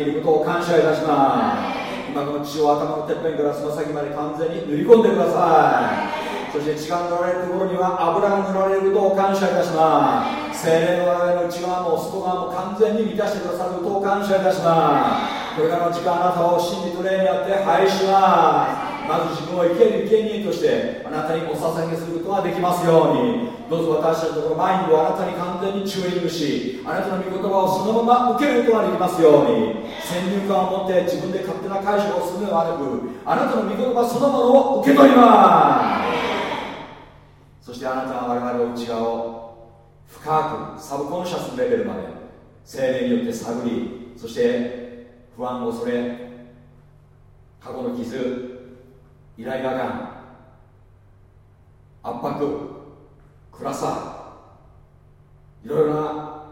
っていることを感謝いたします。今この血を頭のてっぺんからつま先まで完全に塗り込んでください。そして血が塗られるところには油が塗られることを感謝いたします。精霊の我々の内側も外側も完全に満たしてくださることを感謝いたします。これからの時間あなたを真理トレにやって拝します。まず自分を生ける権利としてあなたにお捧げすることができますように。どうぞ私たちのこマインドをあなたに完全にチューニングしあなたの御言葉をそのまま受けることができますように。先入観を持って自分で勝手な解釈をするのではなくあなたの御言葉そのものを受け取ります。そしてあなたは我々の内側を深くサブコンシャスレベルまで精霊によって探りそして不安を恐れ過去の傷イライラ感圧迫暗さいろいろな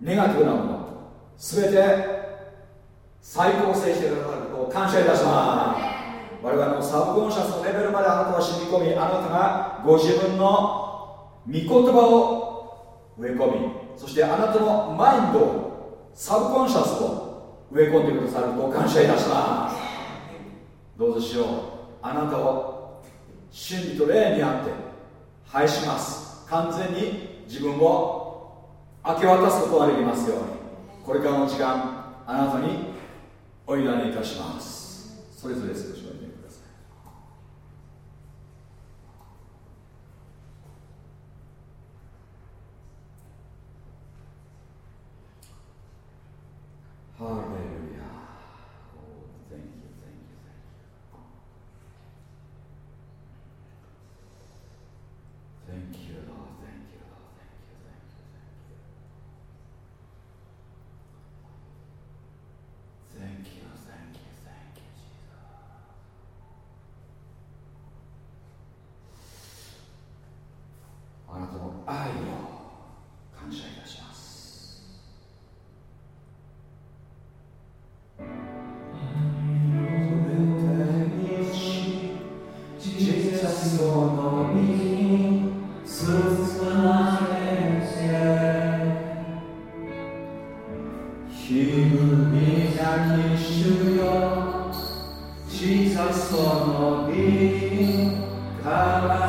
ネガティブなもの全て再構成してくださることを感謝いたします。我々のサブコンシャスのレベルまであなたは染み込みあなたがご自分の御言葉を植え込みそしてあなたのマインドをサブコンシャスと植え込んでくださることを感謝いたします。どうぞしよう。あなたを真理と霊にあって拝します。完全に自分を明け渡すことができますようにこれからの時間あなたにお祈りいたします。それぞれ少しおてください。ハロの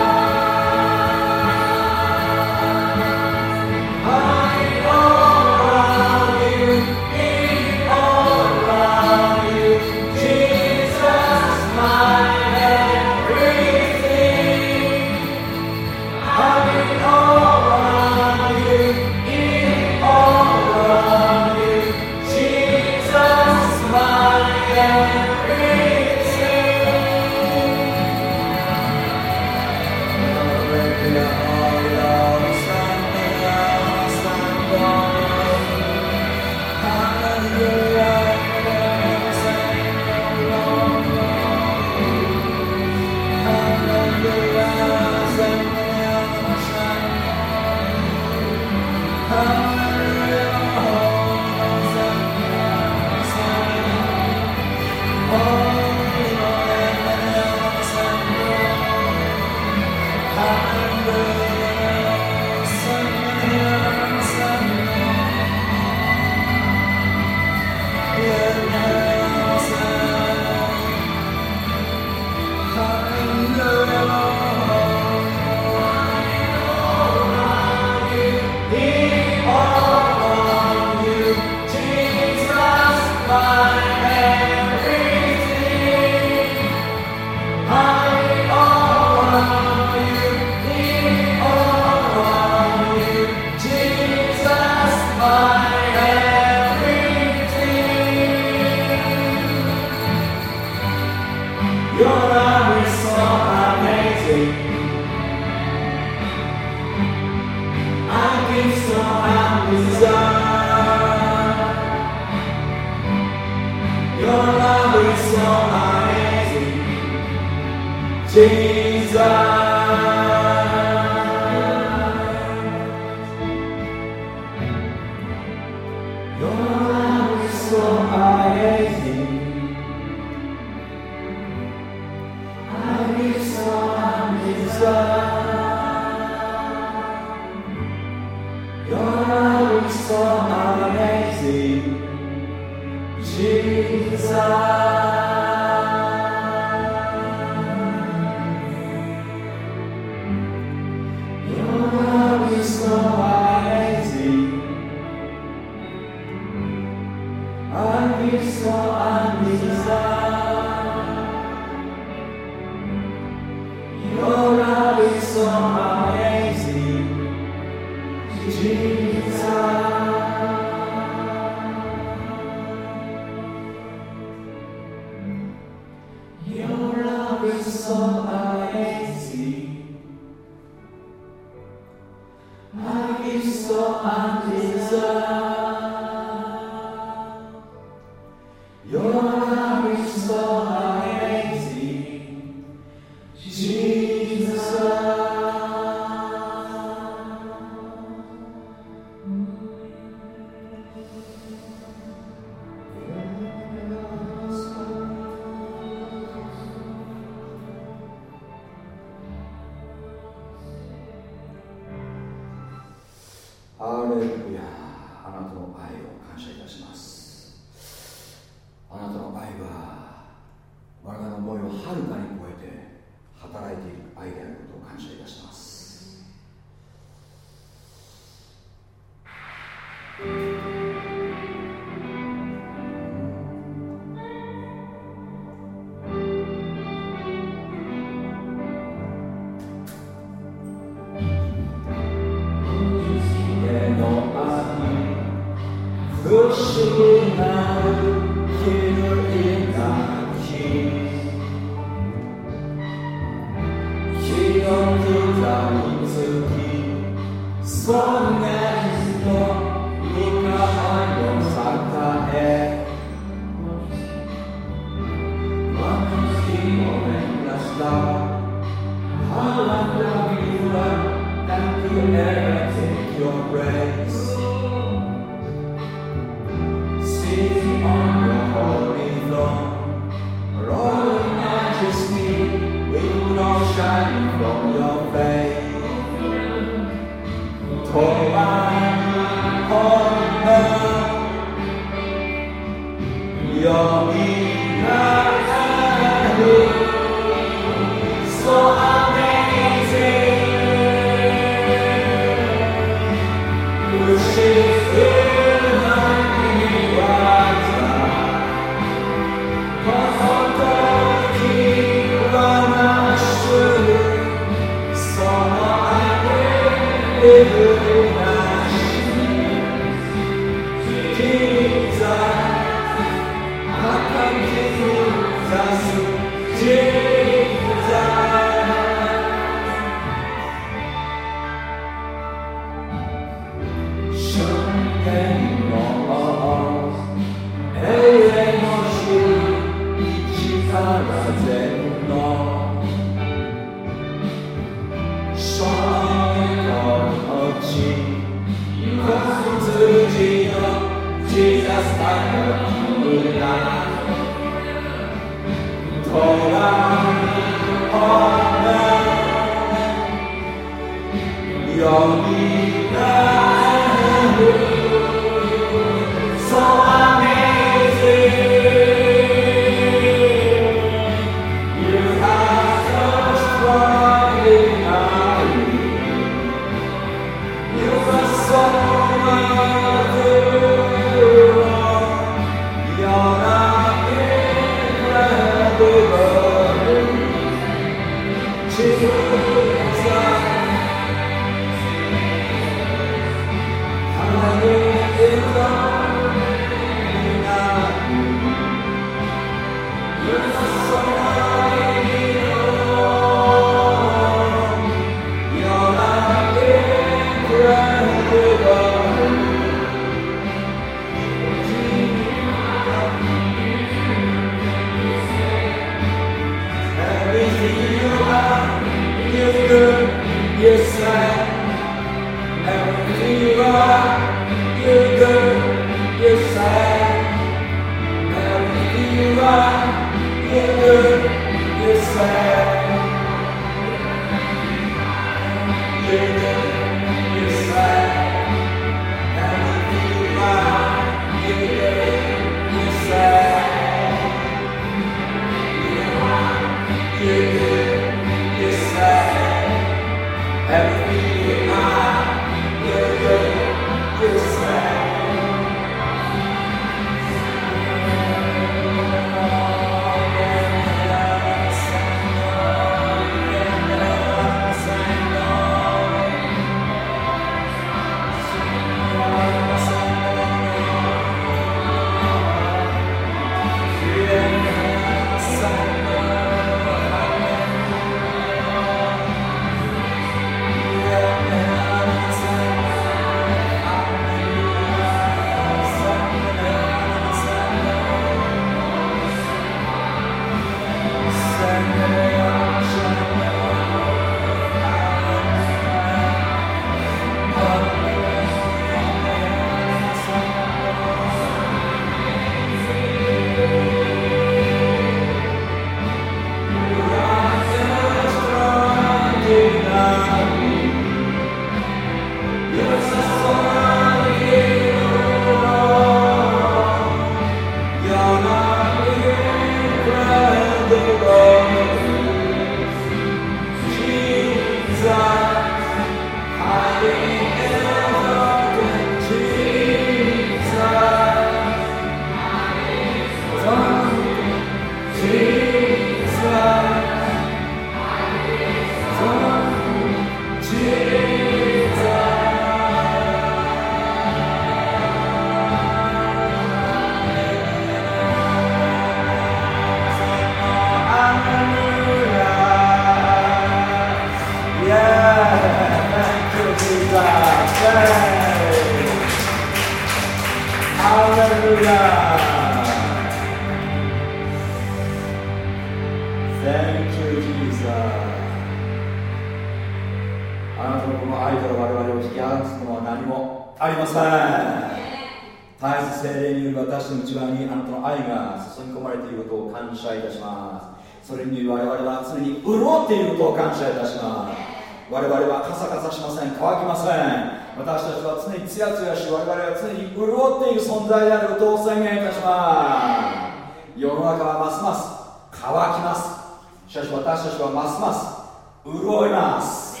愛が注ぎ込まれていることを感謝いたします。それに我々は常に潤っていることを感謝いたします。我々はカサカサしません。乾きません。私たちは常につやつやし我々は常に潤っている存在であることを宣言いたします。世の中はますます乾きます。しかし私たちはますます潤います。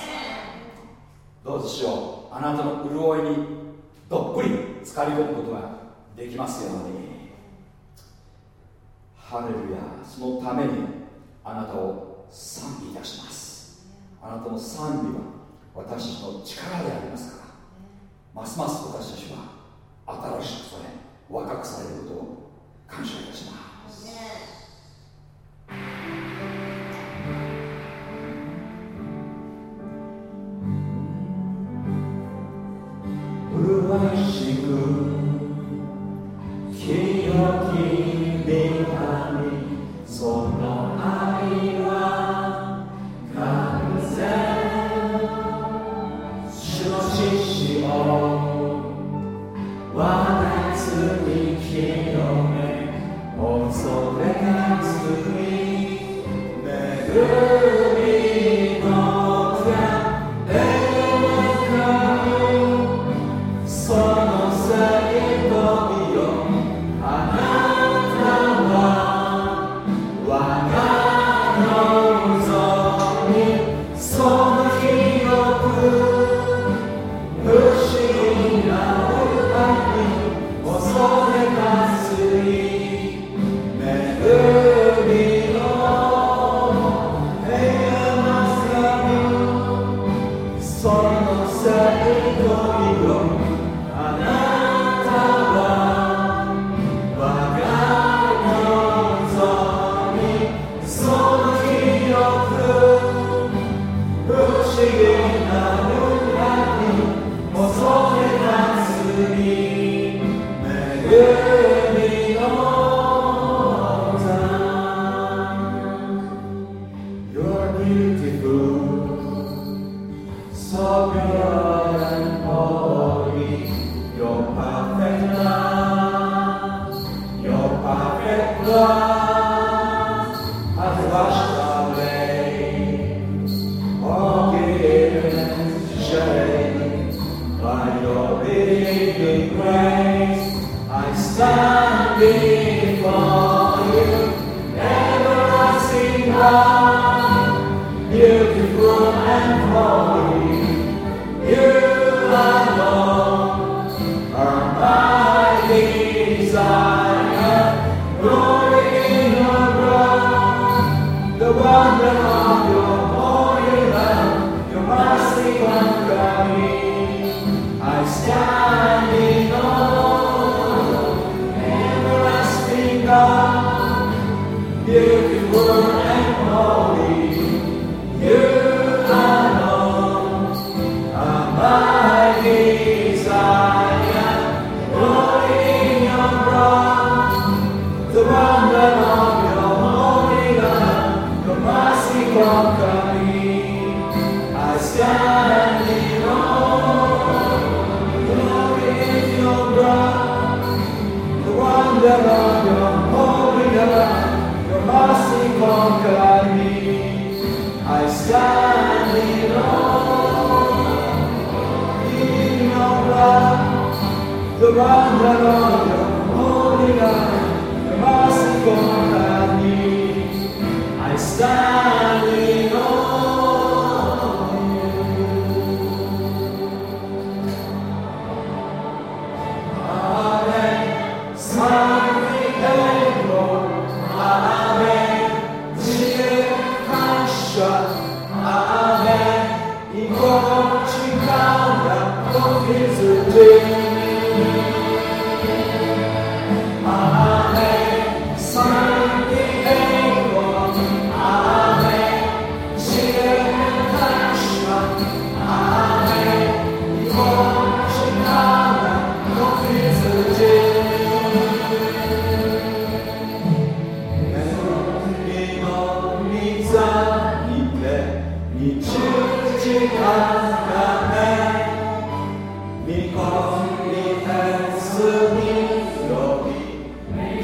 どうぞしよう。あなたの潤いにどっぷり浸かり込むことができますように。ハレルヤそのためにあなたを賛美いたします。あなたの賛美は私たちの力でありますから。ますます私たちは新しくされ若くされることを感謝いたします。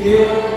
Give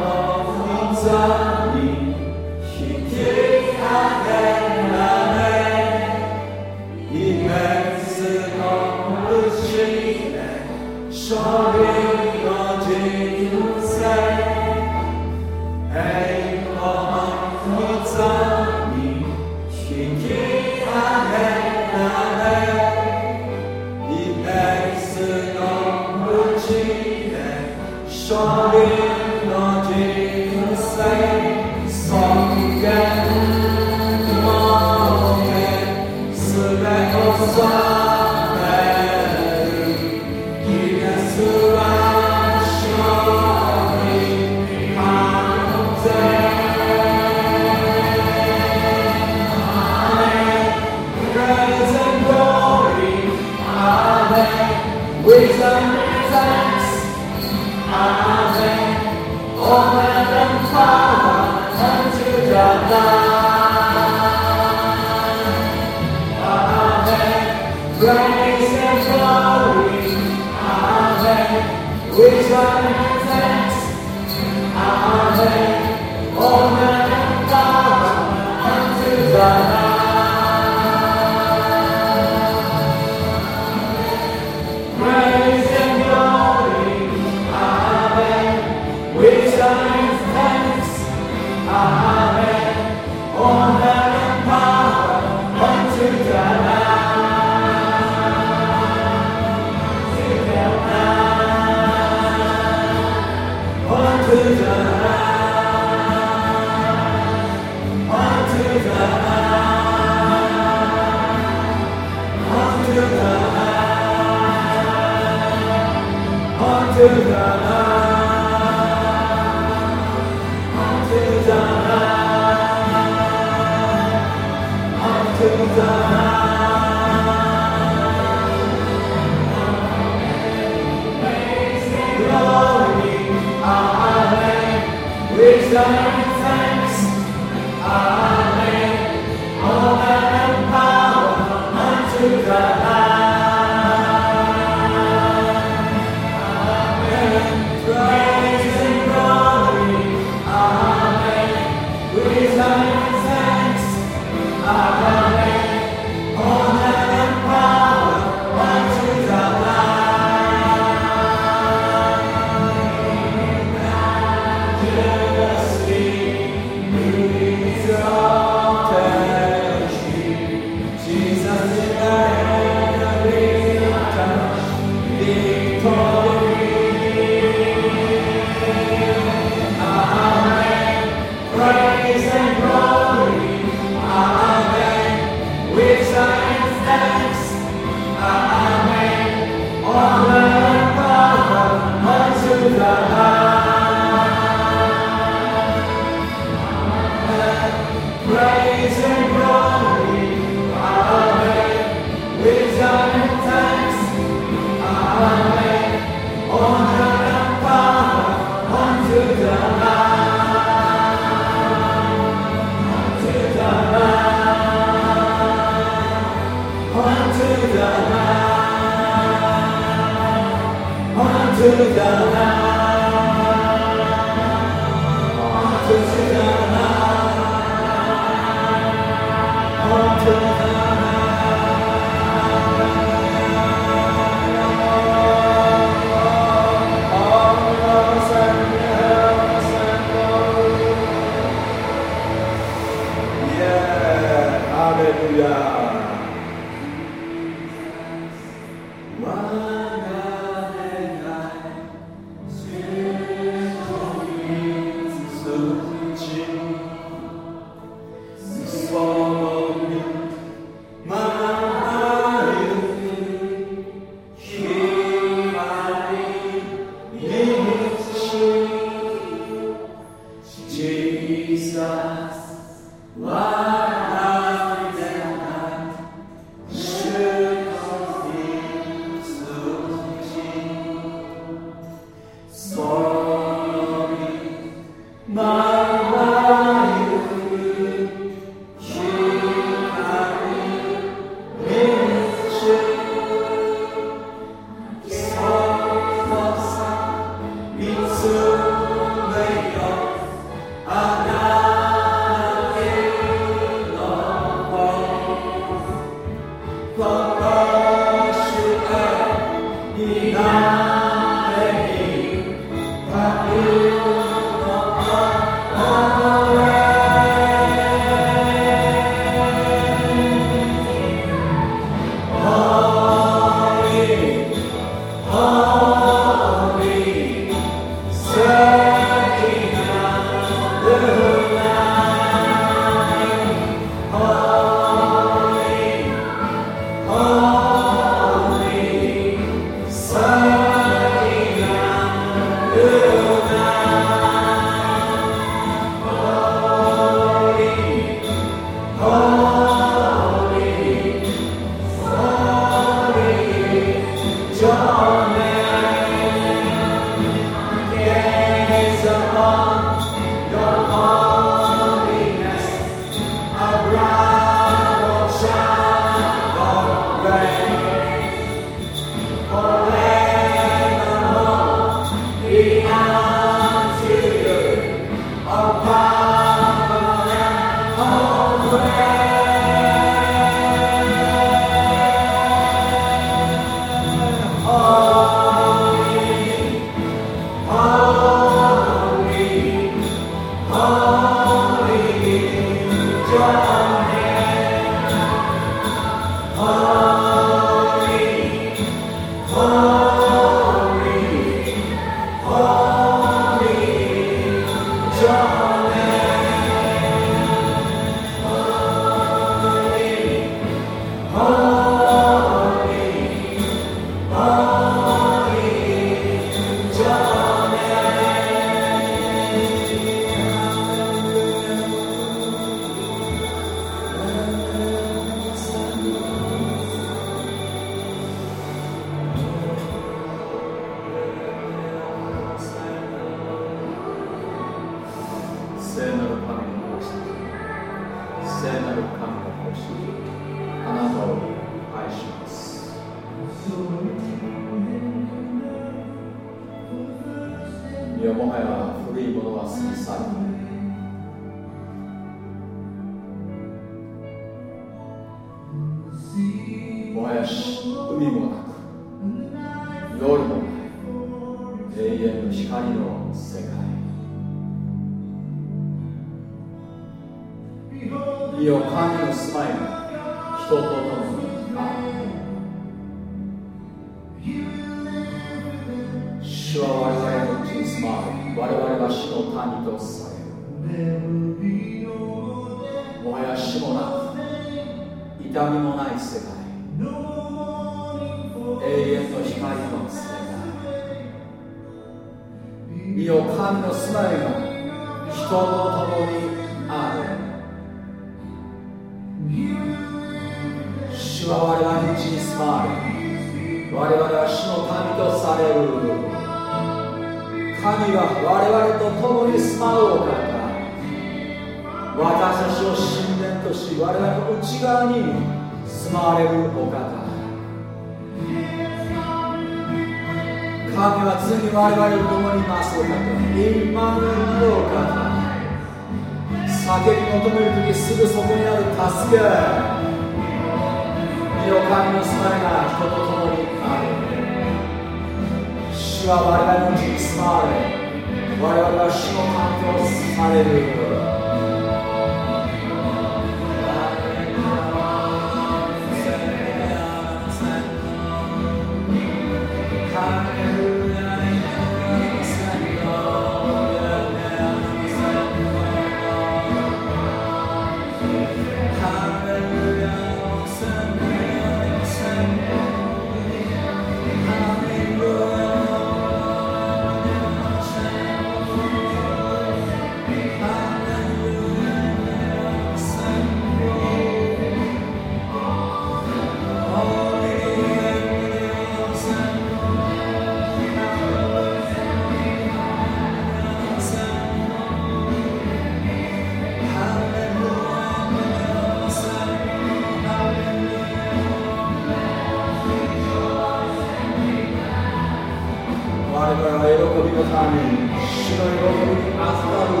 のために主の喜びに預かる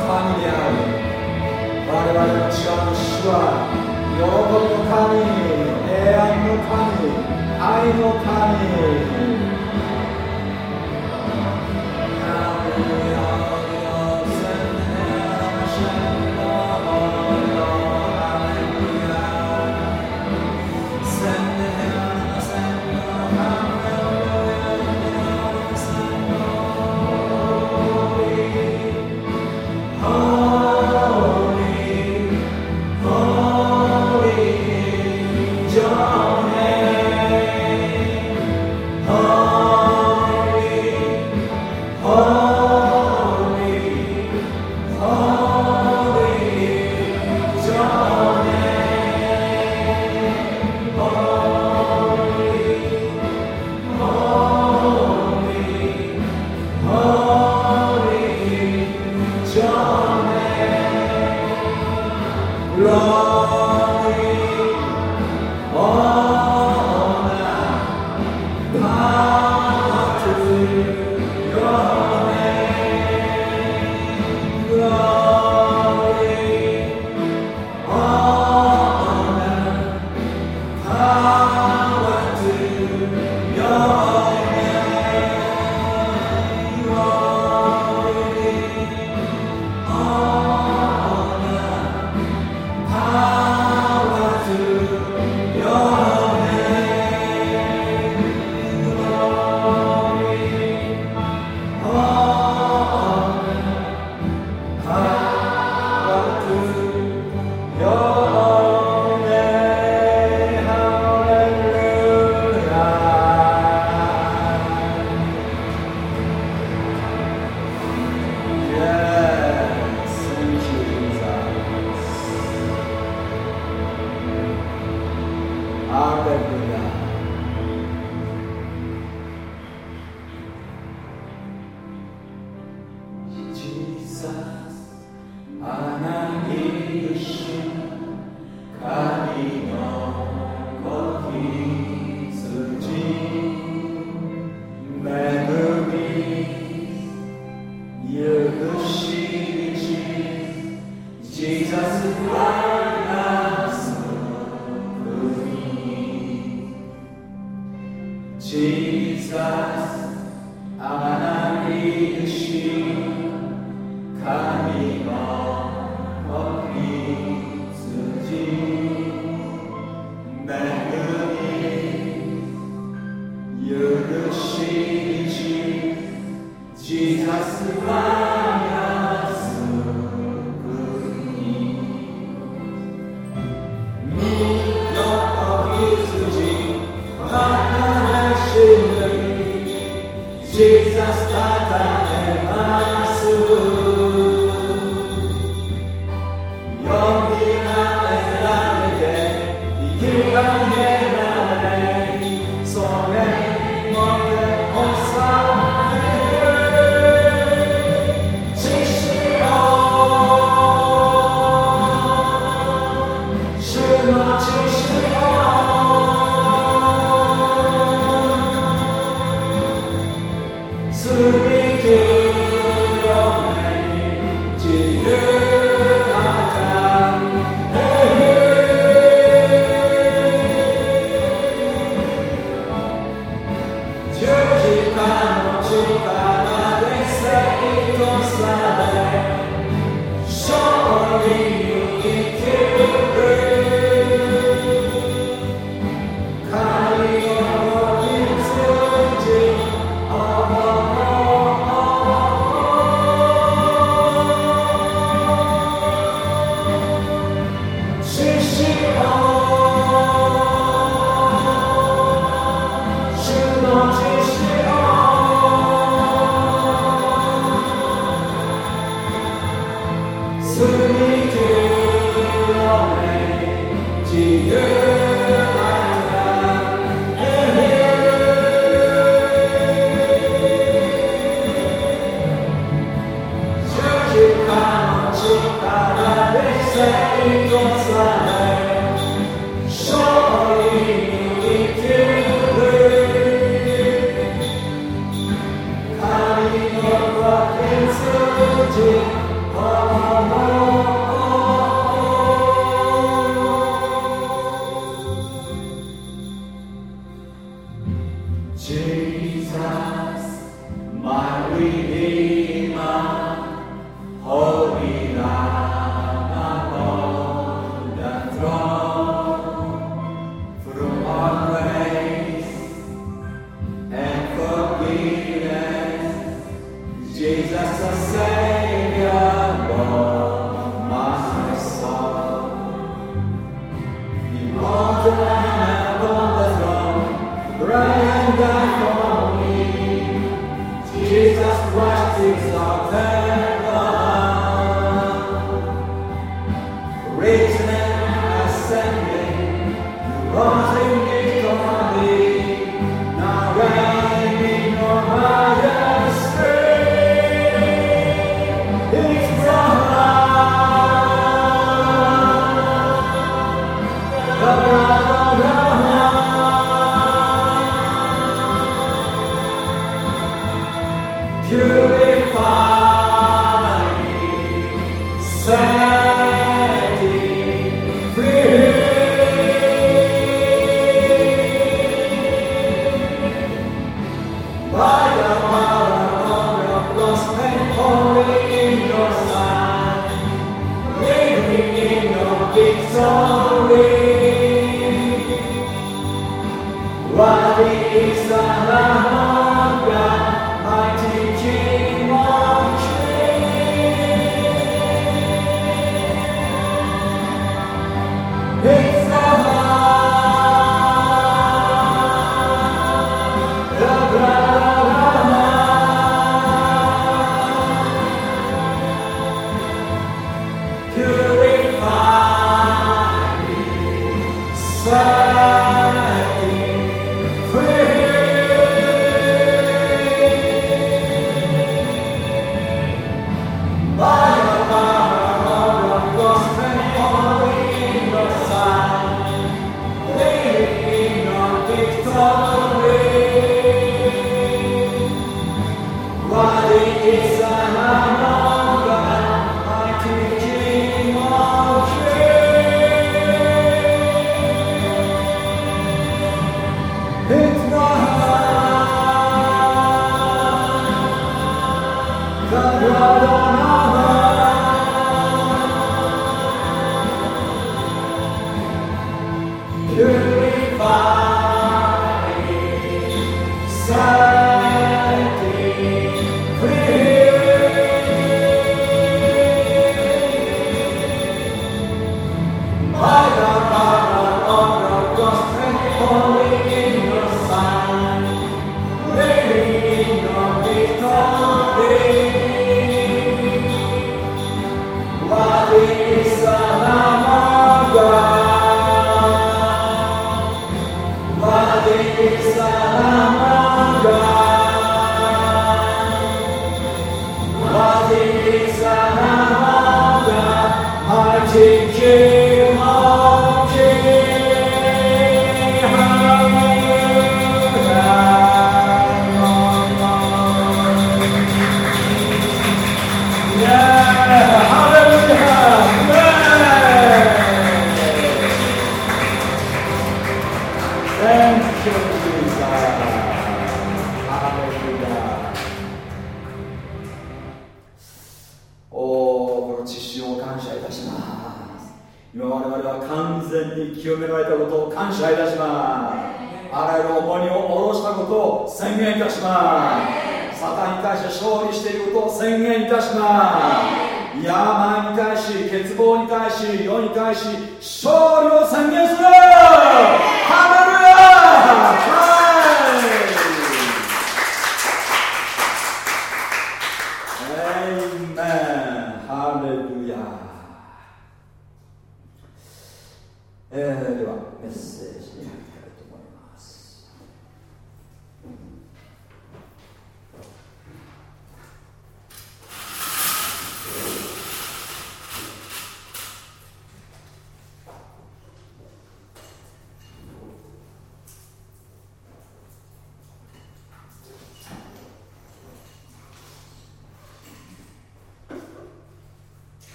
神である。我々の内側の主は喜びの神平安の神愛の神。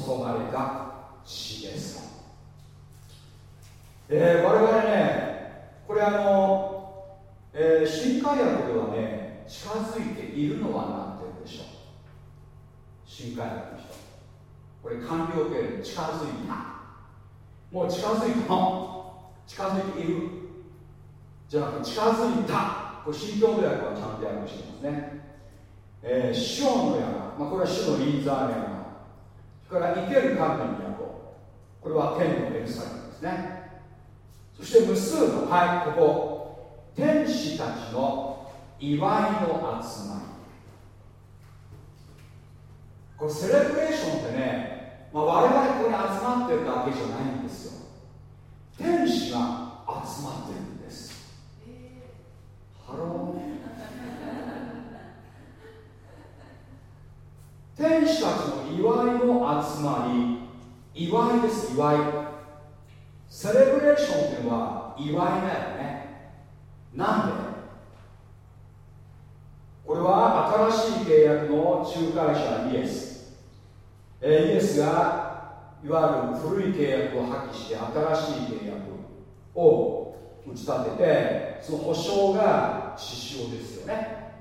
注がれた血です。えー、我々ねこれあの、えー、新海薬ではね近づいているのは何て言うんでしょう。新海薬の人。これ官僚系で近づいた。もう近づいたの。近づいている。じゃなくて近づいた。これ新教土薬はちゃんとやるかもしてますね、えー、シオンの薬、まあ、これは主の臨済薬から生ける神の都。これは天のベルサレムですね。そして無数のはいここ。天使たちの祝いの集まり。これセレブレーションってね、まあ、我々ここに集まってるだけじゃないんですよ。天使が集まってるんです。ハローね。天使たちの祝いの集まり。祝いです祝い。 celebration というのは祝いだよね。なんで？これは新しい契約の仲介者イエス、えイエスがいわゆる古い契約を破棄して新しい契約を打ち立ててその保証が支障ですよね。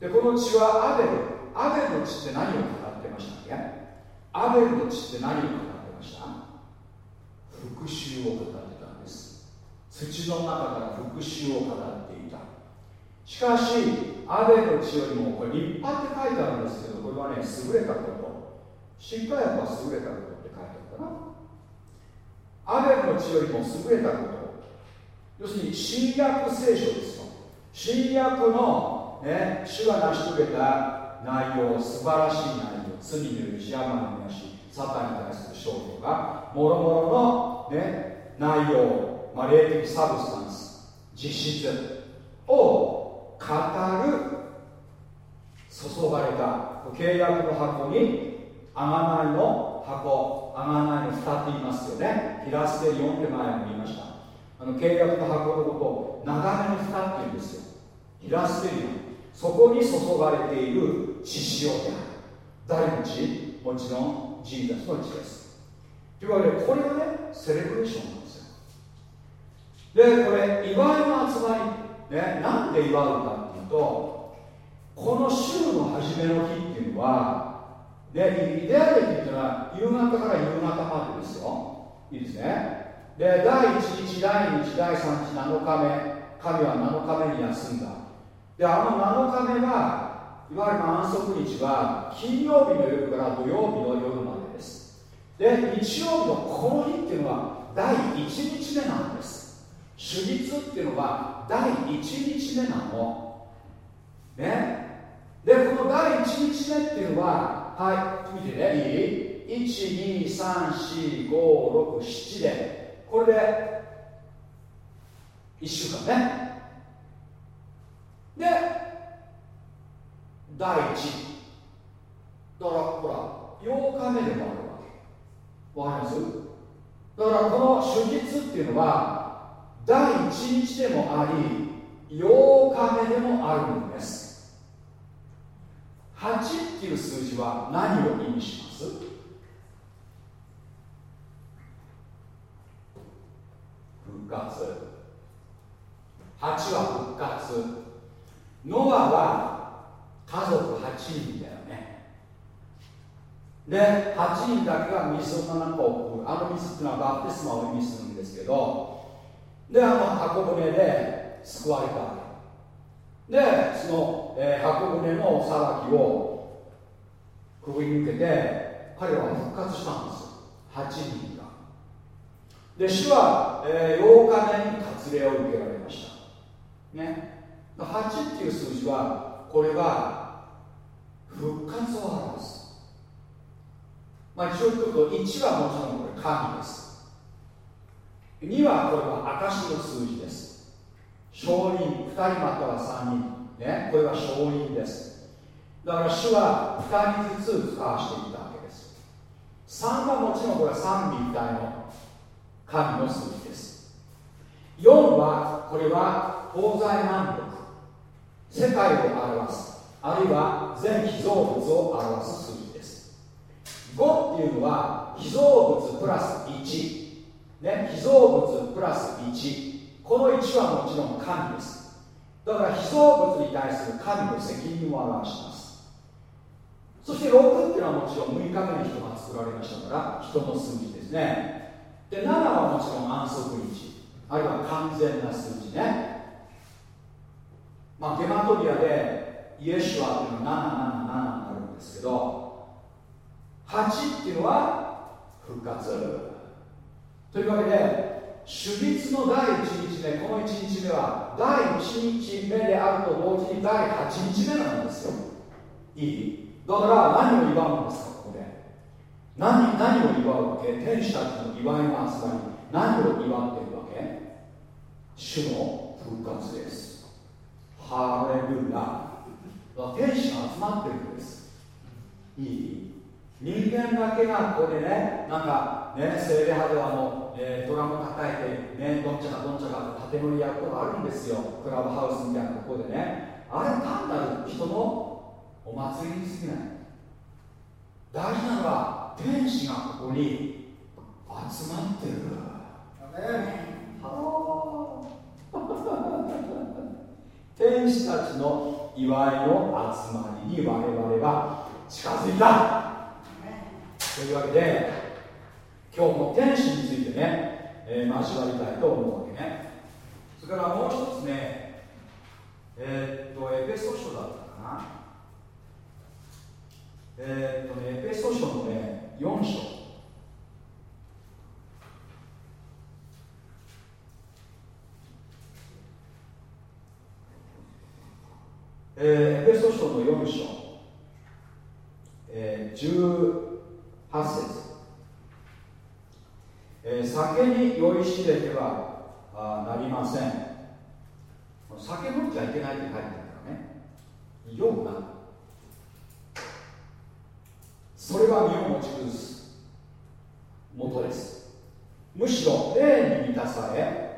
でこの血はアベル。アベルの血って何を語ってましたっけ？アベルの血って何を語ってました？復讐を語ってたんです。土の中から復讐を語っていた。しかしアベルの血よりもこれ立派って書いてあるんですけどこれはね優れたこと。新化薬は優れたことって書いてあるかな。アベルの血よりも優れたこと。要するに新約聖書ですよ。新約の、ね、主が成し遂げた内容素晴らしい内容罪による字余りのしサタンに対する勝利とかもろもろの、ね、内容、まあ、霊的サブスタンス実質を語る注がれた契約の箱に贖いの箱贖いの蓋って言いますよね。ピラスで読んで前も言いました。あの契約の箱のことを長めの蓋っていうんですよ。イラステリアそこに注がれている血潮である誰の血もちろんジーザスの血です。というわけでこれはねセレブレーションなんですよ。でこれ祝いの集まり、ね、なんで祝うかっていうとこの週の初めの日っていうのはでイデア歴っていうのは夕方から夕方までですよ。いいですね。で第1日第2日第3日7日目。神は7日目に休んだ。であの7日目はいわゆる安息日は金曜日の夜から土曜日の夜までです。で日曜日のこの日っていうのは第1日目なんです。主日っていうのは第1日目なの。ね。でこの第1日目っていうのははい見てねいい？123456でこれで1週間ね。で第1だからほら8日目でもあるわけ。わかります？だからこの手術っていうのは第1日でもあり8日目でもあるんです。8っていう数字は何を意味します？復活。8は復活。ノアは家族8人だよね。で8人だけが水の中をあの水っていうのはバプテスマを意味するんですけどであの箱舟で救われたわけ。でその、えー、箱舟の騒ぎをくぐり抜けて彼は復活したんです8人が。で主は、えー、8日目に割礼を受けられました。ね。8っていう数字はこれは復活を表す。まあ一応言うと1はもちろんこれ神です。2はこれは証の数字です。証人2人または3人。ねこれは証人です。だから主は2人ずつ使わしていたわけです。3はもちろんこれは三位一体の神の数字です。4はこれは東西南北世界を表すあるいは全被造物を表す数字です。5っていうのは被造物プラス1ね被造物プラス1この1はもちろん神です。だから被造物に対する神の責任を表します。そして6っていうのはもちろん6日目に人が作られましたから人の数字ですね。で7はもちろん安息日あるいは完全な数字ね。まあゲマトリアでイエシュアっていうのは777になるんですけど8っていうのは復活。というわけで手術の第1日目この1日目は第1日目であると同時に第8日目なんですよ。いい？だから何を祝うんですかここで。何何を祝うわけ？天使たちの祝いの集まり何を祝っているわけ？主の復活です。ハレルヤ天使が集まってるんです。いい。人間だけがここでねなんかね精霊派ではあのの、えー、ドラム叩いてねどんちゃかどんちゃか縦乗りやることがあるんですよ。クラブハウスみたいなところでね。あれ単なる人のお祭りに過ぎない。大事なのは天使がここに集まってる 天使たちの祝いの集まりに我々は近づいた。というわけで今日も天使についてね、えー、交わりたいと思うわけね。それからもう一つねえー、っとエペソ書だったかな。えー、っとねエペソ書のね4章。えー、エペソ書の4章、えー、18節、えー、酒に酔いしれてはあなりません。酒飲んじゃいけないって書いてあるからね。酔うな。それは身を持ち崩す元です。むしろ霊に満たされ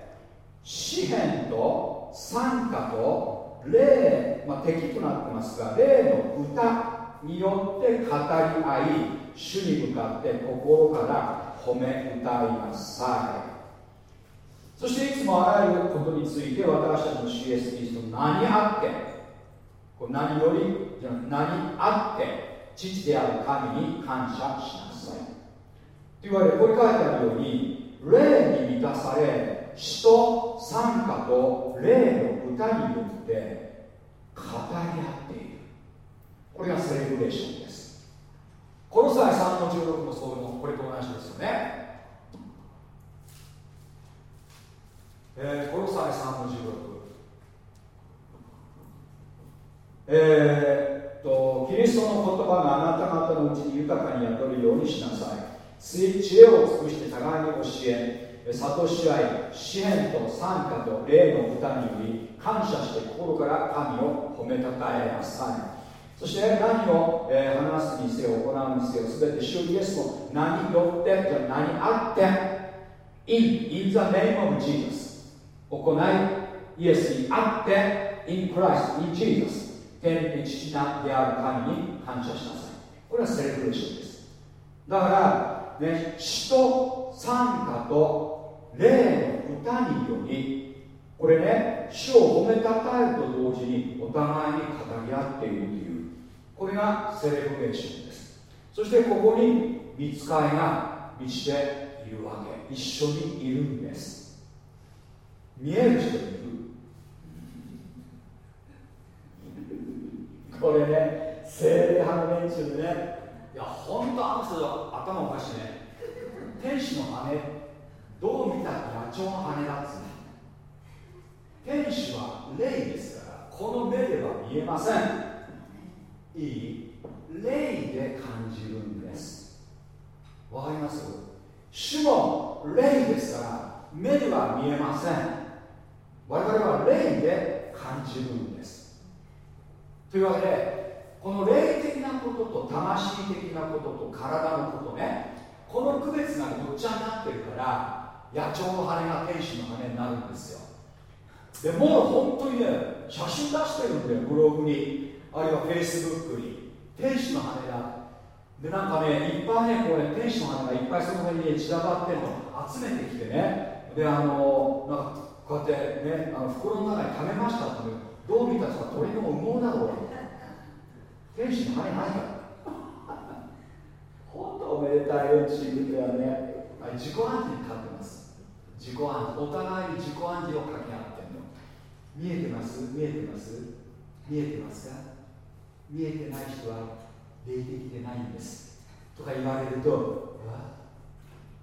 詩篇と賛歌と霊、まあ、敵となってますが霊の歌によって語り合い主に向かって心から褒め歌いなさい。そしていつもあらゆることについて私たちの主イエスキリスト何あってこれ何よりじゃ何あって父である神に感謝しなさい。といわけでここに書いてあるように霊に満たされ死と賛歌と霊の歌によって語り合っている。これがセレブレーションです。この際3の16もそういうのこれと同じですよね。えー、この際3の16えー、っとキリストの言葉があなた方のうちに豊かに宿るようにしなさい知恵を尽くして互いに教え諭し。合い支援と賛歌と霊の歌により感謝して心から神を褒めたたえなさい。そして何を、え、話すにせよ行うにせよ全て主イエスの名によってじゃ何あって in, in the name of Jesus 行いイエスにあって in Christ in Jesus 天に父なである神に感謝しなさい。これはセレブレーションです。だからね死と賛歌と霊の歌によりこれね主を褒めたたえると同時にお互いに語り合っているというこれがセレブレーションです。そしてここに見つかいが満ちているわけ。一緒にいるんです。見える人いる。これね精霊派の連中でねいや本当あの人頭おかしいね。天使の羽どう見たら野鳥の羽だっつ天使は霊ですからこの目では見えません。いい霊で感じるんです。わかります？主も霊ですから目では見えません。我々は霊で感じるんです。というわけでこの霊的なことと魂的なことと体のことねこの区別がごっちゃになってるから野鳥の羽が天使の羽になるんですよ。でもう本当にね写真出してるんだよブログに。あるいはフェイスブックに。天使の羽だでなんかねいっぱいねこれ天使の羽がいっぱいその辺に散らばってるの集めてきてね。であのなんかこうやってねあの袋の中に溜めましたってどう見たら鳥の羽毛だろう。天使の羽ないから本当おめでたいよチームではね。自己暗示にかかってます。自己暗示お互いに自己暗示を掛け合ってんの。見えてます？見えてます？見えてますか？見えてない人は霊的でないんです。とか言われると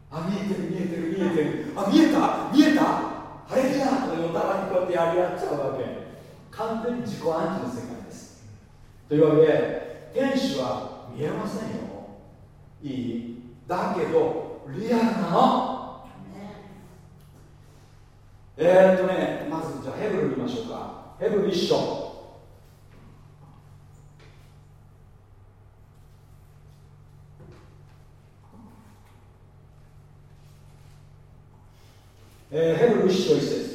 あ見えてる見えてる見えてる。あ見えた？見えた？あれじゃとお互いにこうやってやり合っちゃうわけ。完全に自己暗示の世界です。というわけで天使は見えませんよ。いい？だけどリアルなの？え、っとねまずじゃあヘブル見ましょうか。ヘブル一章。えー、ヘブル一章一節。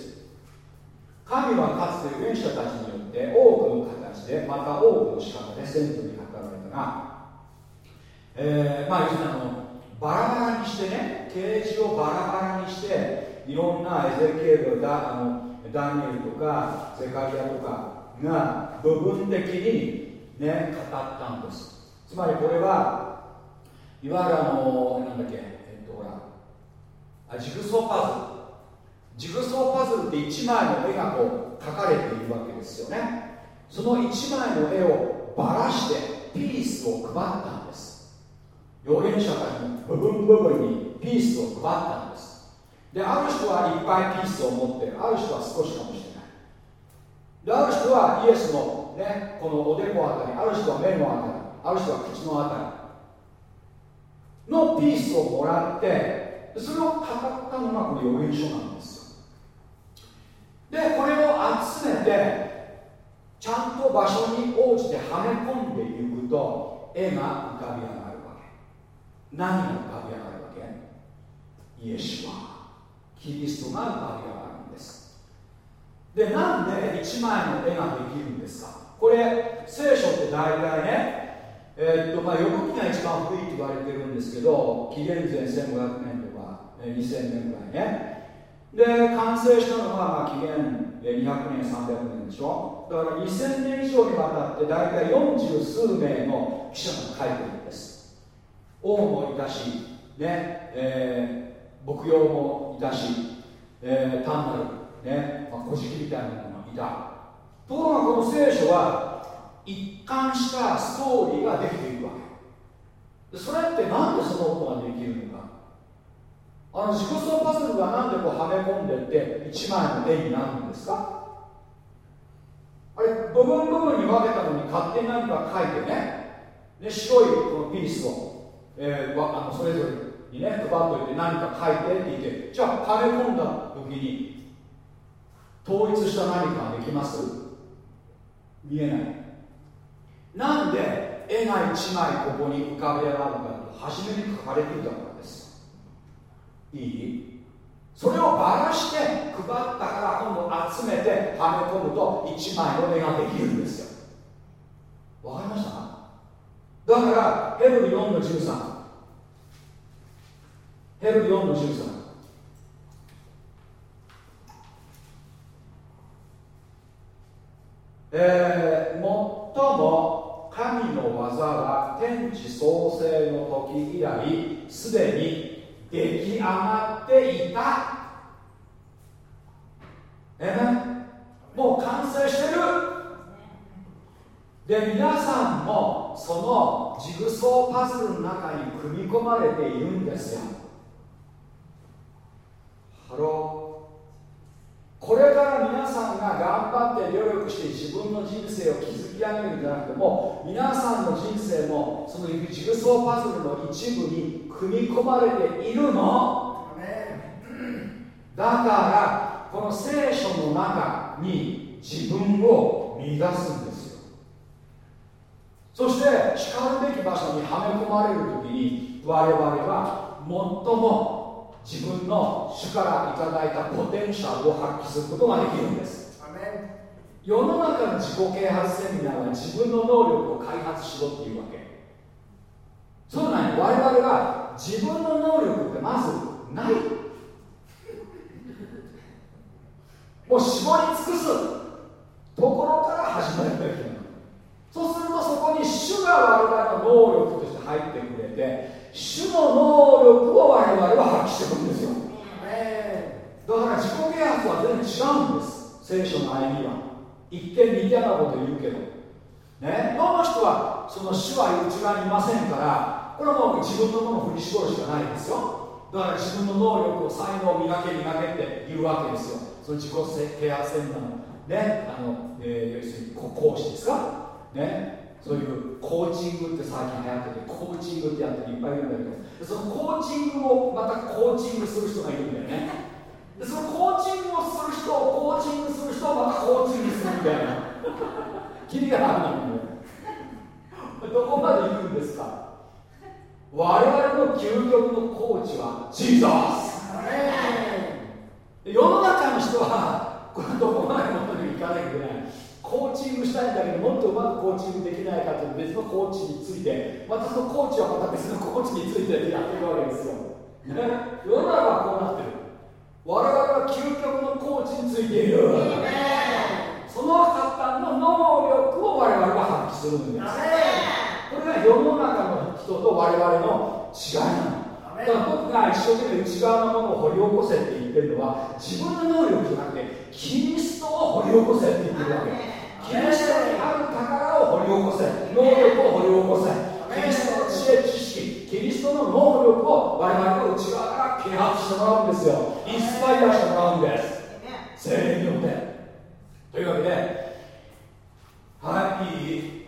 神はかつて預言者たちによって多くの形でまた多くの仕方で先祖に語られたが、えー、まあ要するにあのバラバラにしてね啓示をバラバラにしていろんなエゼキエルだあのダニエルとかゼカリアとかが部分的にね語ったんです。つまりこれはいわゆるあのなんだっけえっとほらあジグソーパズル。ジグソーパズルって1枚の絵がこう描かれているわけですよね。その1枚の絵をばらしてピースを配ったんです。預言者たちに部分部分にピースを配ったんです。である人はいっぱいピースを持ってある人は少しかもしれない。である人はイエスのねこのおでこあたりある人は目のあたりある人は口のあたりのピースをもらってそれを語ったのがこの預言書なんですよ。でこれを集めてちゃんと場所に応じてはめ込んでいくと絵が浮かび上がる。何が浮かび上がるわけイエスはキリストが浮かび上がるんです。でなんで1枚の絵ができるんですか？これ聖書って大体ねえー、っとまあ横木が一番古いと言われてるんですけど紀元前1500年とか2000年ぐらいね。で完成したのがまあ紀元200年300年でしょ？だから2000年以上にわたって大体40数名の記者が書いてる王もいたしねえー牧羊もいたし、えー、単なる、ねまあ、古事記みたいなものがいた。ところがこの聖書は一貫したストーリーができているわけ。それってなんでそのことができるのか。あのジグソーパズルがなんでこうはめ込んでって1枚の絵になるんですか。あれ部分部分に分けたのに勝手に何か書いてね。で白いこのピースを、えー、あのそれぞれにね配っといて何か書いてって言ってじゃあはめ込んだ時に統一した何かができます？見えない。なんで絵が1枚ここに浮かび上がるかと初めに書かれていたからです。いい？それをばらして配ったから今度集めてはめ込むと1枚の絵ができるんですよ。わかりましたか？だからヘブル4の13ヘブル4の13えー、最も神の技は天地創生の時以来すでに出来上がっていた。えー、もう完成してる。で皆さんもそのジグソーパズルの中に組み込まれているんですよ。ハロー。これから皆さんが頑張って努力して自分の人生を築き上げるんじゃなくても皆さんの人生もそのジグソーパズルの一部に組み込まれているの。だからこの聖書の中に自分を見出すんですよ。そしてしかるべき場所にはめ込まれる時に我々は最も自分の主からいただいたポテンシャルを発揮することができるんです。世の中の自己啓発セミナーは自分の能力を開発しろっていうわけ。そうなんよ。我々は自分の能力ってまずない。もう絞り尽くすところから始まるべきなの。そうするとそこに主が我々の能力として入ってくれて主の能力を我々は発揮していくんですよ、だから自己啓発は全然違うんです。聖書の歩みは。一見似たようなこと言うけど。ね。どの人はその主は内側にいませんからこれはもう自分のものを振り絞るしかないですよ。だから自分の能力を才能を磨け磨けって言うわけですよ。その自己啓発センターの。ね。あの、えー、要するに講師ですか？ねそういうコーチングって最近流行っててコーチングってやっていっぱいいるんだけどそのコーチングをまたコーチングする人がいるんだよね。でそのコーチングをする人をコーチングする人をまたコーチングするみたいな。キリがあるんだよ。どこまで行くんですか？我々の究極のコーチはジーザス。世の中の人はこれどこまでもとに行かなきゃいけないコーチングしたいんだけどもっとうまくコーチングできないかという別のコーチについてまたそのコーチはまた別のコーチについてやっていくわけですよ、ね、世の中はこうなってる。我々は究極のコーチについている。その方の能力を我々は発揮するんです。これが世の中の人と我々の違いなの。だから僕が一生懸命内側のものを掘り起こせって言ってるのは自分の能力じゃなくてキリストを掘り起こせって言ってるわけキリストにある宝を掘り起こせ能力を掘り起こせキリストの知恵知識キリストの能力を我々の内側から啓発してもらうんですよ。インスパイアしてもらうんです。精霊によって。というわけではいいい？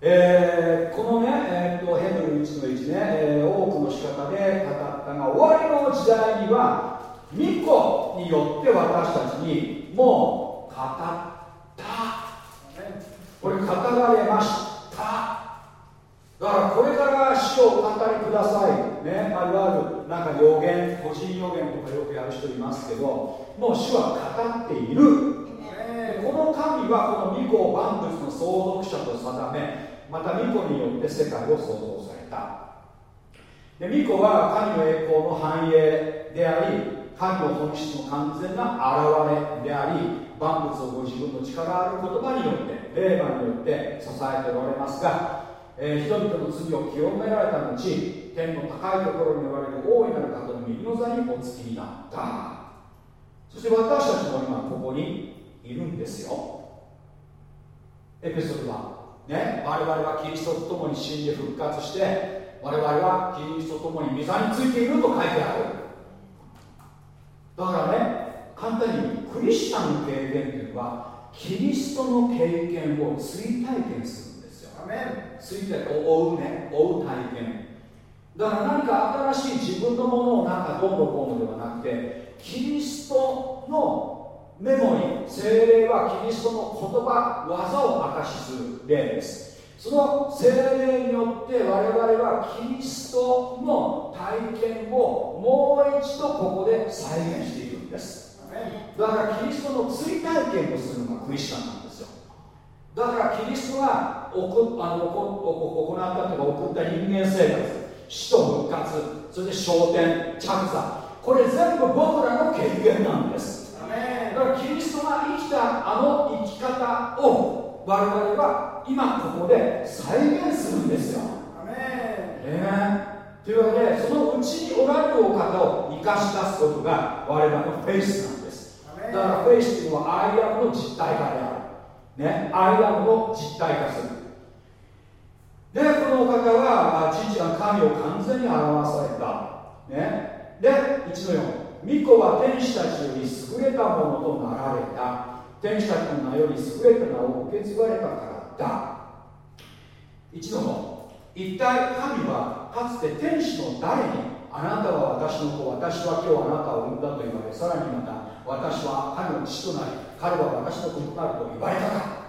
えー、このね、えーと、ヘブル1の1ね、えー、多くの仕方で語ったが終わりの時代には御子によって私たちにもう語っこれ語られました。だからこれから死をお語りください、ね。まあ、いわゆるなんか予言個人予言とかよくやる人いますけどもう死は語っている。この神はこの御子を万物の相続者と定めまた巫女によって世界を創造された。で巫女は神の栄光の繁栄であり神の本質の完全な現れであり万物をご自分の力ある言葉によって霊馬によって支えておられますが、えー、人々の罪を清められた後天の高いところにおられる大いなる方の右の座にお付きになった。そして私たちも今ここにいるんですよ。エペソではね、我々はキリストと共に死んで復活して我々はキリストと共に御座についていると書いてある。だからね簡単にクリスチャンの経験っていうのはキリストの経験を追体験するんですよ。追体験追うね追う体験だから何か新しい自分のものをなんかどんどんこうのではなくてキリストのメモリ精霊はキリストの言葉技を証しする例です。その精霊によって我々はキリストの体験をもう一度ここで再現しているんですだからキリストの追体験をするのがクリスチャンなんですよ。だからキリストがあの行ったというか送った人間生活死と復活それで昇天着座。これ全部僕らの経験なんです。だからキリストが生きたあの生き方を我々は今ここで再現するんですよ。えー、というわけでそのうちにおられるお方を生かし出すことが我々のフェイスなんですだからフェイスというのはアイアムの実体化である。ね。 I am の実体化する。でこのお方は父が神を完全に表された。ね。で1の4巫女は天使たちより優れたものとなられた。天使たちの名より優れた名を受け継がれたからだ。一度も一体神はかつて天使の誰にあなたは私の子私は今日あなたを産んだと言われさらにまた私は彼の父となり彼は私の子となると言われたか。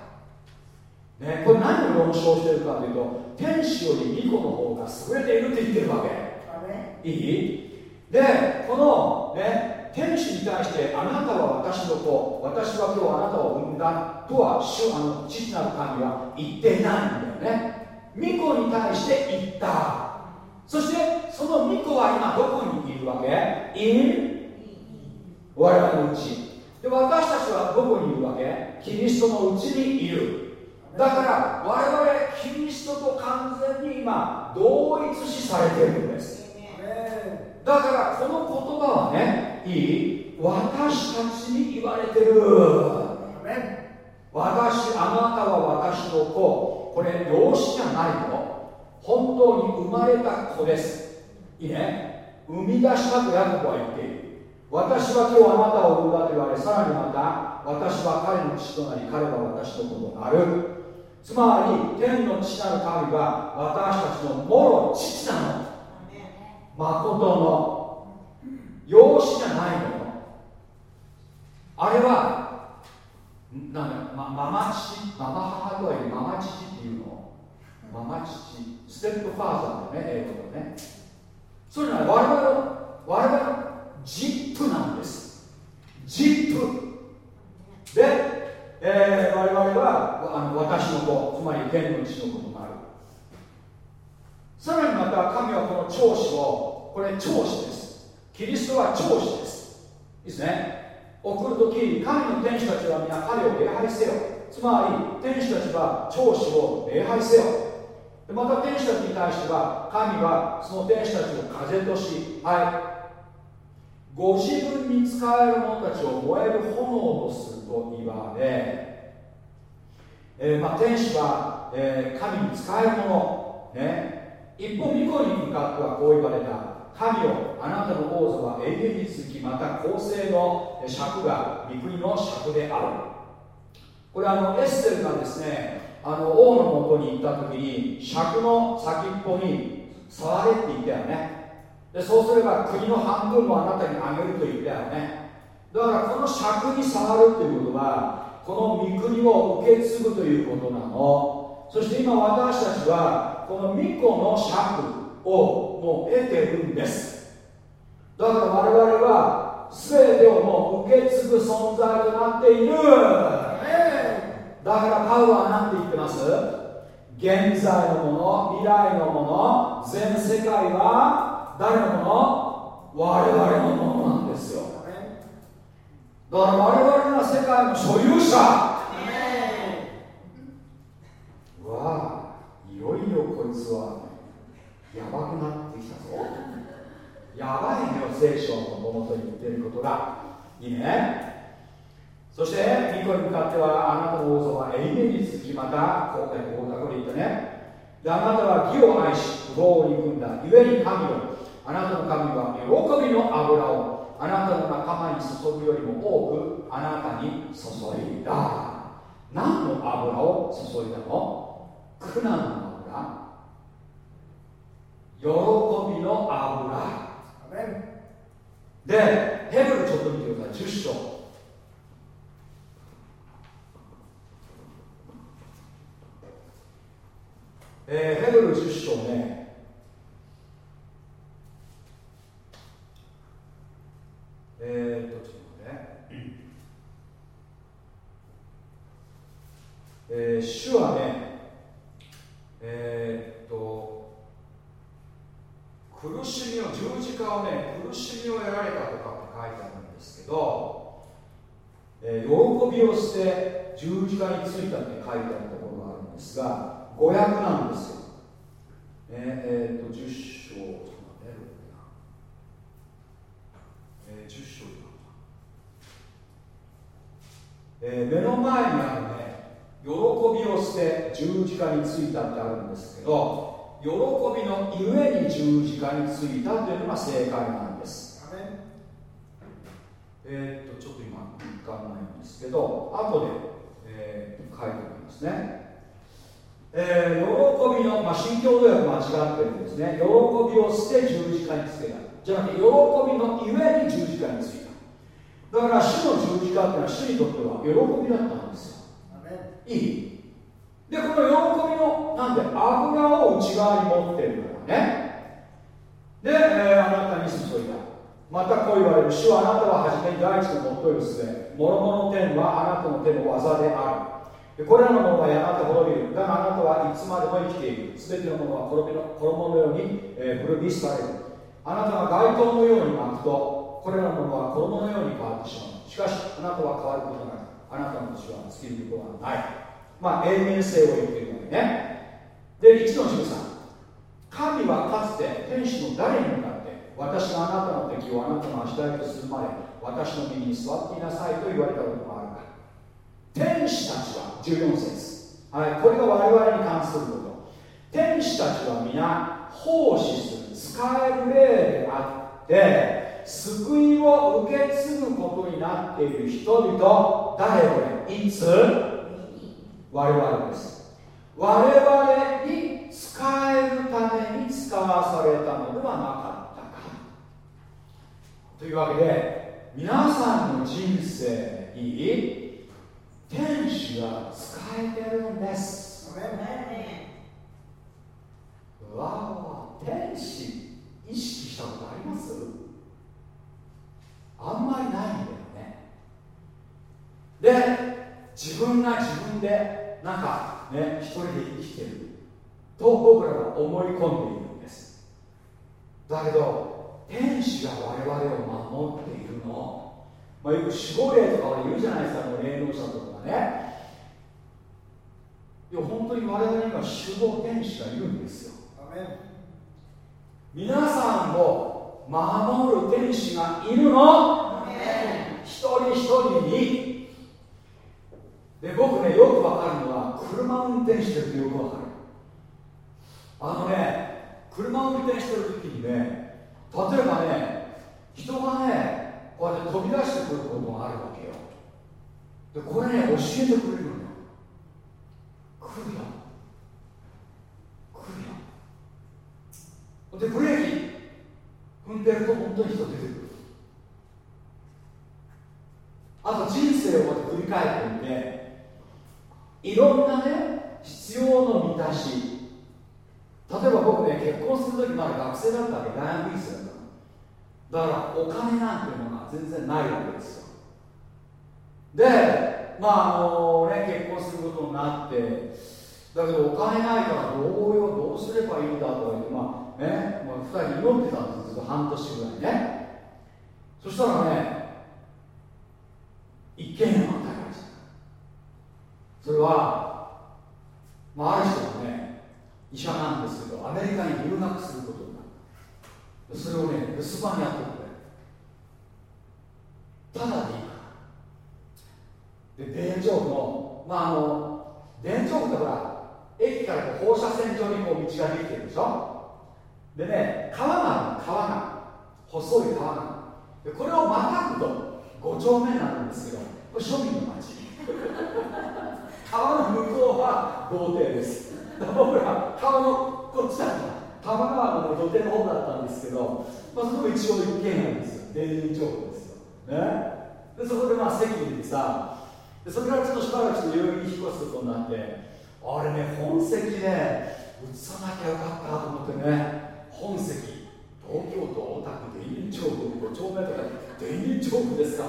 ね、これ何を論証しているかというと天使より巫女の方が優れているって言ってるわけ。いい？でこの、ね、天使に対してあなたは私の子私は今日あなたを産んだとは主あの父なる神は言っていないんだよね。巫女に対して言った。そしてその巫女は今どこにいるわけ？in 我々のうち。で私たちはどこにいるわけ？キリストのうちにいる。だから我々キリストと完全に今同一視されているんです。だからこの言葉はねいい？私たちに言われてる。私あなたは私の子。これ養子じゃないよ本当に生まれた子です。いいね？生み出したとヤコブは言っている私は今日あなたを産んだと言われさらにまた私は彼の父となり彼は私の子となる。つまり天の父なる神は私たちのもろ父なの。誠の。養子じゃないの。あれはなんだ、ま、ママ父ママ母とは言うママ父っていうの。ママ父。ステップファーザーだよね英語でね。そういうのは我々の我々のジップなんです。ジップ。で、えー、我々はあの私の子つまり天の地の子となる。さらにまた神はこの長子をこれ長子です。キリストは長子です。いいですね。送る時神の天使たちは皆彼を礼拝せよ。つまり天使たちは長子を礼拝せよ。また天使たちに対しては神はその天使たちを風としはいご自分に使える者たちを燃える炎とすると言われ、えー、まあ、天使は、えー、神に使えるもの、ね、一方巫女に向かってはこう言われた。神よあなたの王座は永遠に続きまた公正の尺が御国の尺である。これあのエステルがですねあの王のもとに行った時に尺の先っぽに触れって言ったよね。でそうすれば国の半分もあなたにあげると言ったよね。だからこの尺に触るということはこの御国を受け継ぐということなの。そして今私たちはこの御子の尺をもう得てるんです。だから我々は全てをもう受け継ぐ存在となっている。だからパウは何て言ってます？現在のもの未来のもの全世界は誰のもの我々のものなんですよ。だから我々が世界の所有者。わあいよいよこいつはやばくなってきたぞ。やばいねよ聖書のものと言ってることが。いいね。そして巫女に向かってはあなたの王座は永遠に続きまたこうこうこれ言ってね。であなたは義を愛し不法を憎んだ。故に神をあなたの神は喜びの油を。あなたの仲間に注ぐよりも多くあなたに注いだ。何の油を注いだの？苦難の油。喜びの油。でヘブルちょっと見てください10章。えー、ヘブル10章ねえー、っとちょっとねえー、主はねえー、っと苦しみを十字架をね苦しみを得られたとかって書いてあるんですけど、えー、喜びを捨て十字架についたって書いてあるところがあるんですが語訳なんですよ、えー、えー、と10章ちょっと待ってえー、10章えー、目の前にあるね喜びを捨て十字架についたってあるんですけど喜びのゆえに十字架についたというのが正解なんです。えー、っとちょっと今浮かばないんですけど後で、えー、書いておきますね、えー、喜びの、まあ、新共同訳間違ってるんですね。喜びを捨て十字架につけたじゃなくて喜びのゆえに十字架についた。だから主の十字架っていうのは主にとっては喜びだったんですよ。いい？でこの喜びのなんで油を内側に持ってるからね。で、えー、あなたに注いだ。またこう言われる。主はあなたは初めに第一のもっといるすべ諸々の天はあなたの手の技である。でこれらのものはやがて滅びる。だがあなたはいつまでも生きている。全てのものは衣のように、えー、古びされるあなたが街灯のように巻くとこれらのものは衣のように変わってしまう。しかしあなたは変わることなくあなたの年は尽きることはない。まあ、永遠性を言っているわけね。で1の13神はかつて天使の誰に向かって私があなたの敵をあなたの足台とするまで私の右に座っていなさいと言われたことがあるか天使たちは14節。はいこれが我々に関すること。天使たちは皆奉仕する。使える霊であって救いを受け継ぐことになっている人々誰をいつ？我々です。我々に使えるために使わされたのではなかったか。というわけで皆さんの人生に天使は使えてるんです。わあ天使意識したことあります？あんまりないんだよね。で自分が自分でなんかね一人で生きてる。と僕らは思い込んでいるんです。だけど天使が我々を守っているの、まあ、よく守護霊とかは言うじゃないですか霊能者とかね。いや本当に我々には守護天使がいるんですよ。皆さんを守る天使がいるの？一人一人に。で僕ねよくわかるのは車運転してるとよくわかる。あのね車運転してる時にね例えばね人がねこうやって飛び出してくることがあるわけよ。でこれね教えてくれるのよ来るよ来るよでブレーキ踏んでると本当に人出てくる。あと人生を振り返ってみていろんなね必要の満たし。例えば僕ね結婚する時まだ学生だったわけ大学院生だっただからお金なんていうのが全然ないわけですよ。でまああのね結婚することになってだけどお金ないからどうよどうすればいいんだとか言ってまあね、まあ、2人祈ってたんですずっと半年ぐらいね。そしたらね一軒家が与えられた。それは、まあ、ある人がね医者なんですけどアメリカに留学することになるそれをね留守番やってくれ。ただでいいから。で田城のまああの田城ってほら駅からこう放射線状にこう道ができてるでしょ。でね川がある川が。細い川が。でこれをまたぐと5丁目になるんですけどこれ庶民の町。川の向こうは豪邸です。僕ら川のこっちだった。多摩川の土手の方だったんですけど、まあ、そこ一応一軒家ですよ。田園調布ですよ、ね、でそこでまあ席にさでそれからちょっとしばらくして代々木に引っ越すことになってあれね本籍ね移さなきゃよかったと思ってね。本籍。東京都大田区田園調布5丁目とか田園調布ですか？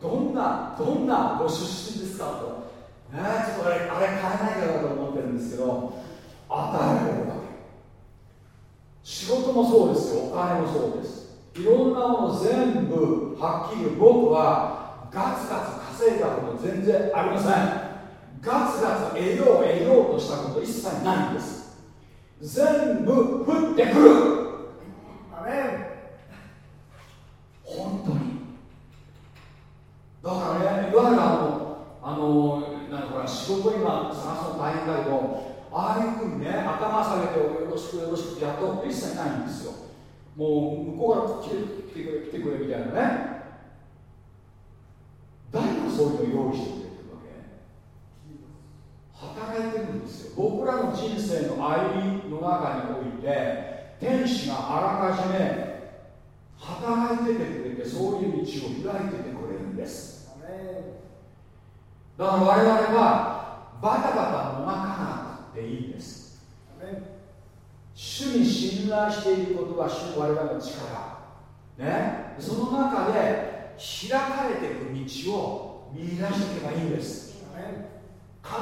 どんなどんなご出身ですか？と。ねちょっとあれあれ変えないかなと思ってるんですけど与えられるわけ。仕事もそうですよ。お金もそうです。いろんなもの全部はっきり僕はガツガツ稼いだこと全然ありません。ガツガツ得よう得ようとしたこと一切ないんです。全部降ってくる。本当に。だからねいわゆるあのあのなんか仕事今探すの大変だけどああいうふうにね頭下げてよろしくよろしくってやったこと一切ないんですよ。もう向こうから来て来てくれ来てくれみたいなね。誰がそういうのを用意してくれてるわけ？働いてるんですよ。僕らの人生の歩みの中において天使があらかじめ働いててくれてそういう道を開いててくれるんです。だから我々はバタバタもがかなでいいんです。主に信頼していることは主我々の力。ね？その中で開かれていく道を見出していけばいいんです。必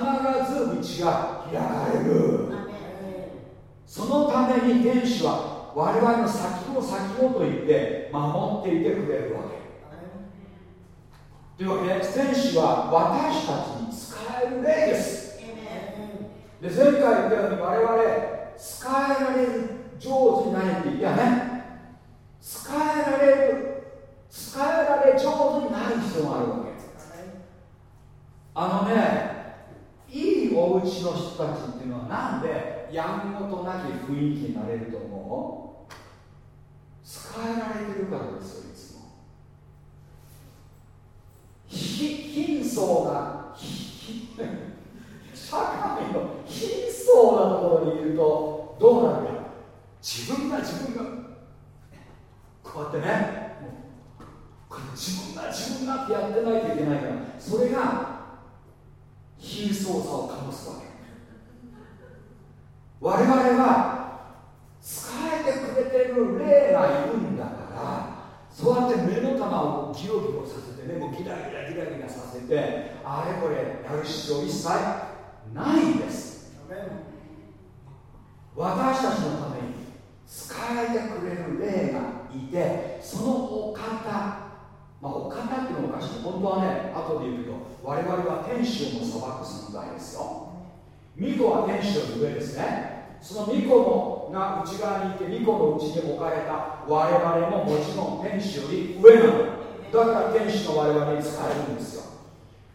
ず道が開かれるそのために天使は我々の先を先をと言って守っていてくれるわけ。というわけで天使は私たちに使える霊です。で前回言ったように我々使えられる上手になれって言ったね。使えられる使えられ上手になる必要があるわけ。あのねいいお家の人たちっていうのはなんでやんごとなき雰囲気になれると思う。使えられてるからですよいつも。貧相な社会の貧相なところにいるとどうなるか。自分が自分がこうやってねこれ自分が自分がってやってないといけないからそれが貧相さを醸すわけ。我々は使えてくれてる霊がいるんだからそうやって目の玉をギロギてあれこれやる必要一切ないんです。私たちのために使えてくれる霊がいてそのお方まあ、お方っていうのはおかしい。本当はね後で言うけど我々は天使をも裁く存在ですよ。巫女は天使より上ですねその巫女のが内側にいて巫女のうちに置かれた我々ももちろん天使より上なの。だから天使の我々に使えるんですよ。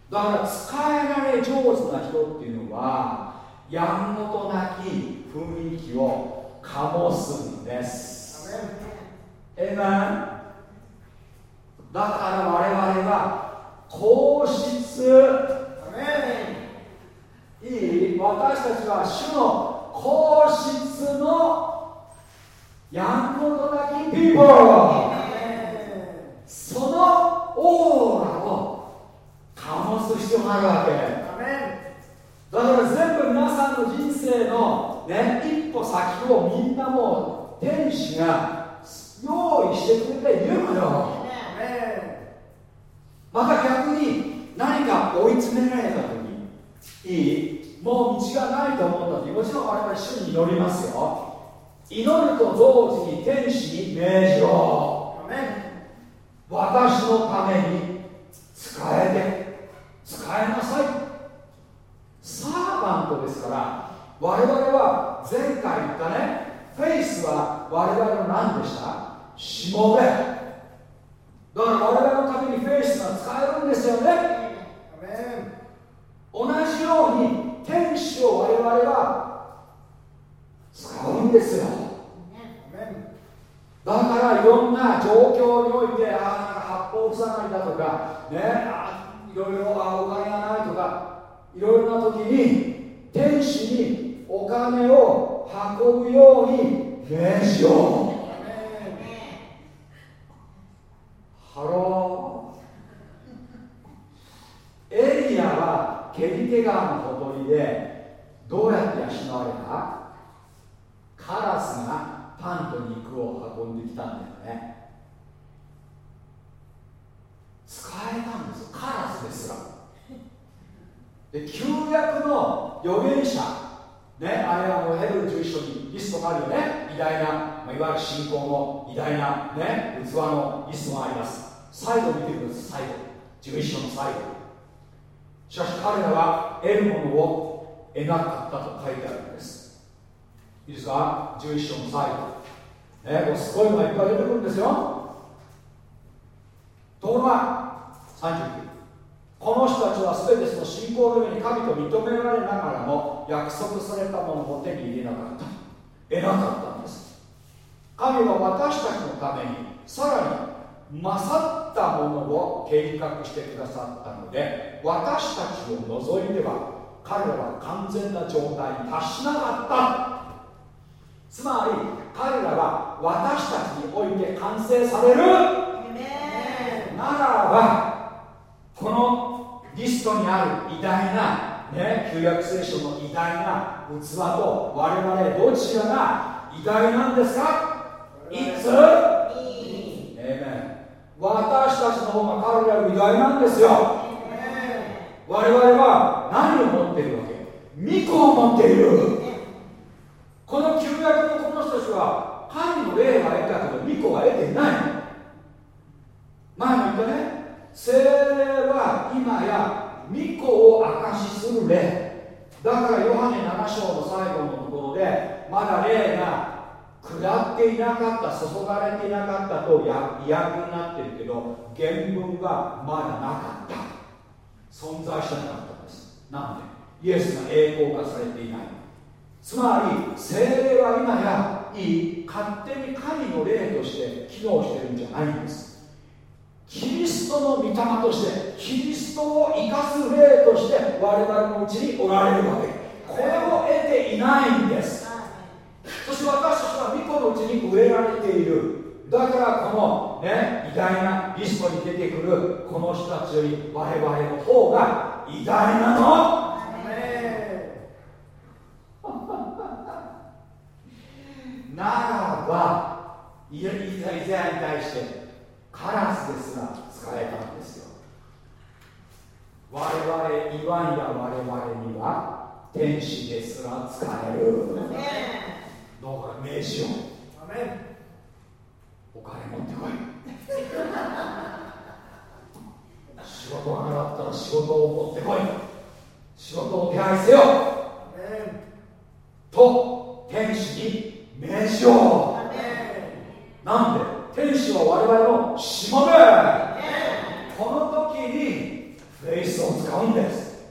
だから使えられ上手な人っていうのはやんごとなき雰囲気を醸すんです。えなだから我々は皇室。いい。私たちは主の皇室のやんごとなきピーポーそのオーラを醸す必要があるわけ。だから全部皆さんの人生の、ね、一歩先をみんなもう天使が用意してくれているのよ。また逆に何か追い詰められた時にいい？もう道がないと思った時もちろん我々主に祈りますよ。祈ると同時に天使に命じろ。私のために使えて。使えなさい。サーバントですから我々は前回言ったね。フェイスは我々の何でした？しもべ。だから我々のためにフェイスが使えるんですよね。同じように天使を我々は使うんですよ。だからいろんな状況においてああ八方塞がりだとかねあいろいろあお金がないとかいろいろな時に天使にお金を運ぶように命じよう。ハローエリアはケリテ川のほとりでどうやって養われた？カラスがパンと肉を運んできたんだよね。使えたんですよ。カラスですら。で旧約の預言者。ねあれはもうヘブル11章にリストがあるよね。偉大な、まあ、いわゆる信仰の偉大なね器のリストがあります。最後見てください最後。11章の最後。しかし彼らは得るものを得なかったと書いてあるんです。いいですか？11章の最後。ねこれすごいのがいっぱい出てくるんですよ。ところが39この人たちは全てその信仰の上に神と認められながらも約束されたものを手に入れなかった。得なかったんです。神は私たちのためにさらに勝ったものを計画してくださったので私たちを除いては彼らは完全な状態に達しなかった。つまり彼らは私たちにおいて完成される。ならばこのリストにある偉大な、ね、旧約聖書の偉大な器と我々どちらが偉大なんですか？いつ？私たちの方が彼らより偉大なんですよ我々は何を持っているわけ？御子を持っている。この旧約のこの人たちは神の霊は得たけど御子は得てない。前も言ったね。精霊は今や御子を証しする霊。だからヨハネ7章の最後のところでまだ霊が下っていなかった注がれていなかったと訳になってるけど原文はまだなかった。存在してなかったんです。なんでイエスが栄光化されていないつまり精霊は今やいい勝手に神の霊として機能してるんじゃないんです。キリストの御霊としてキリストを生かす霊として我々のうちにおられるわけ。これを得ていないんです。そして私たちは巫女のうちに植えられているだからこのね偉大なリストに出てくるこの人たちより我々の方が偉大なの。ならばイザヤに対してカラスですら使えたんですよ。我々々いわんや我々には天使ですら使える。だから名刺をお金持ってこい。仕事がなかったら仕事を持ってこい。仕事を手配せよ。と天使に命じよう。なんで天使は我々のしもべ。この時にフェイスを使うんです。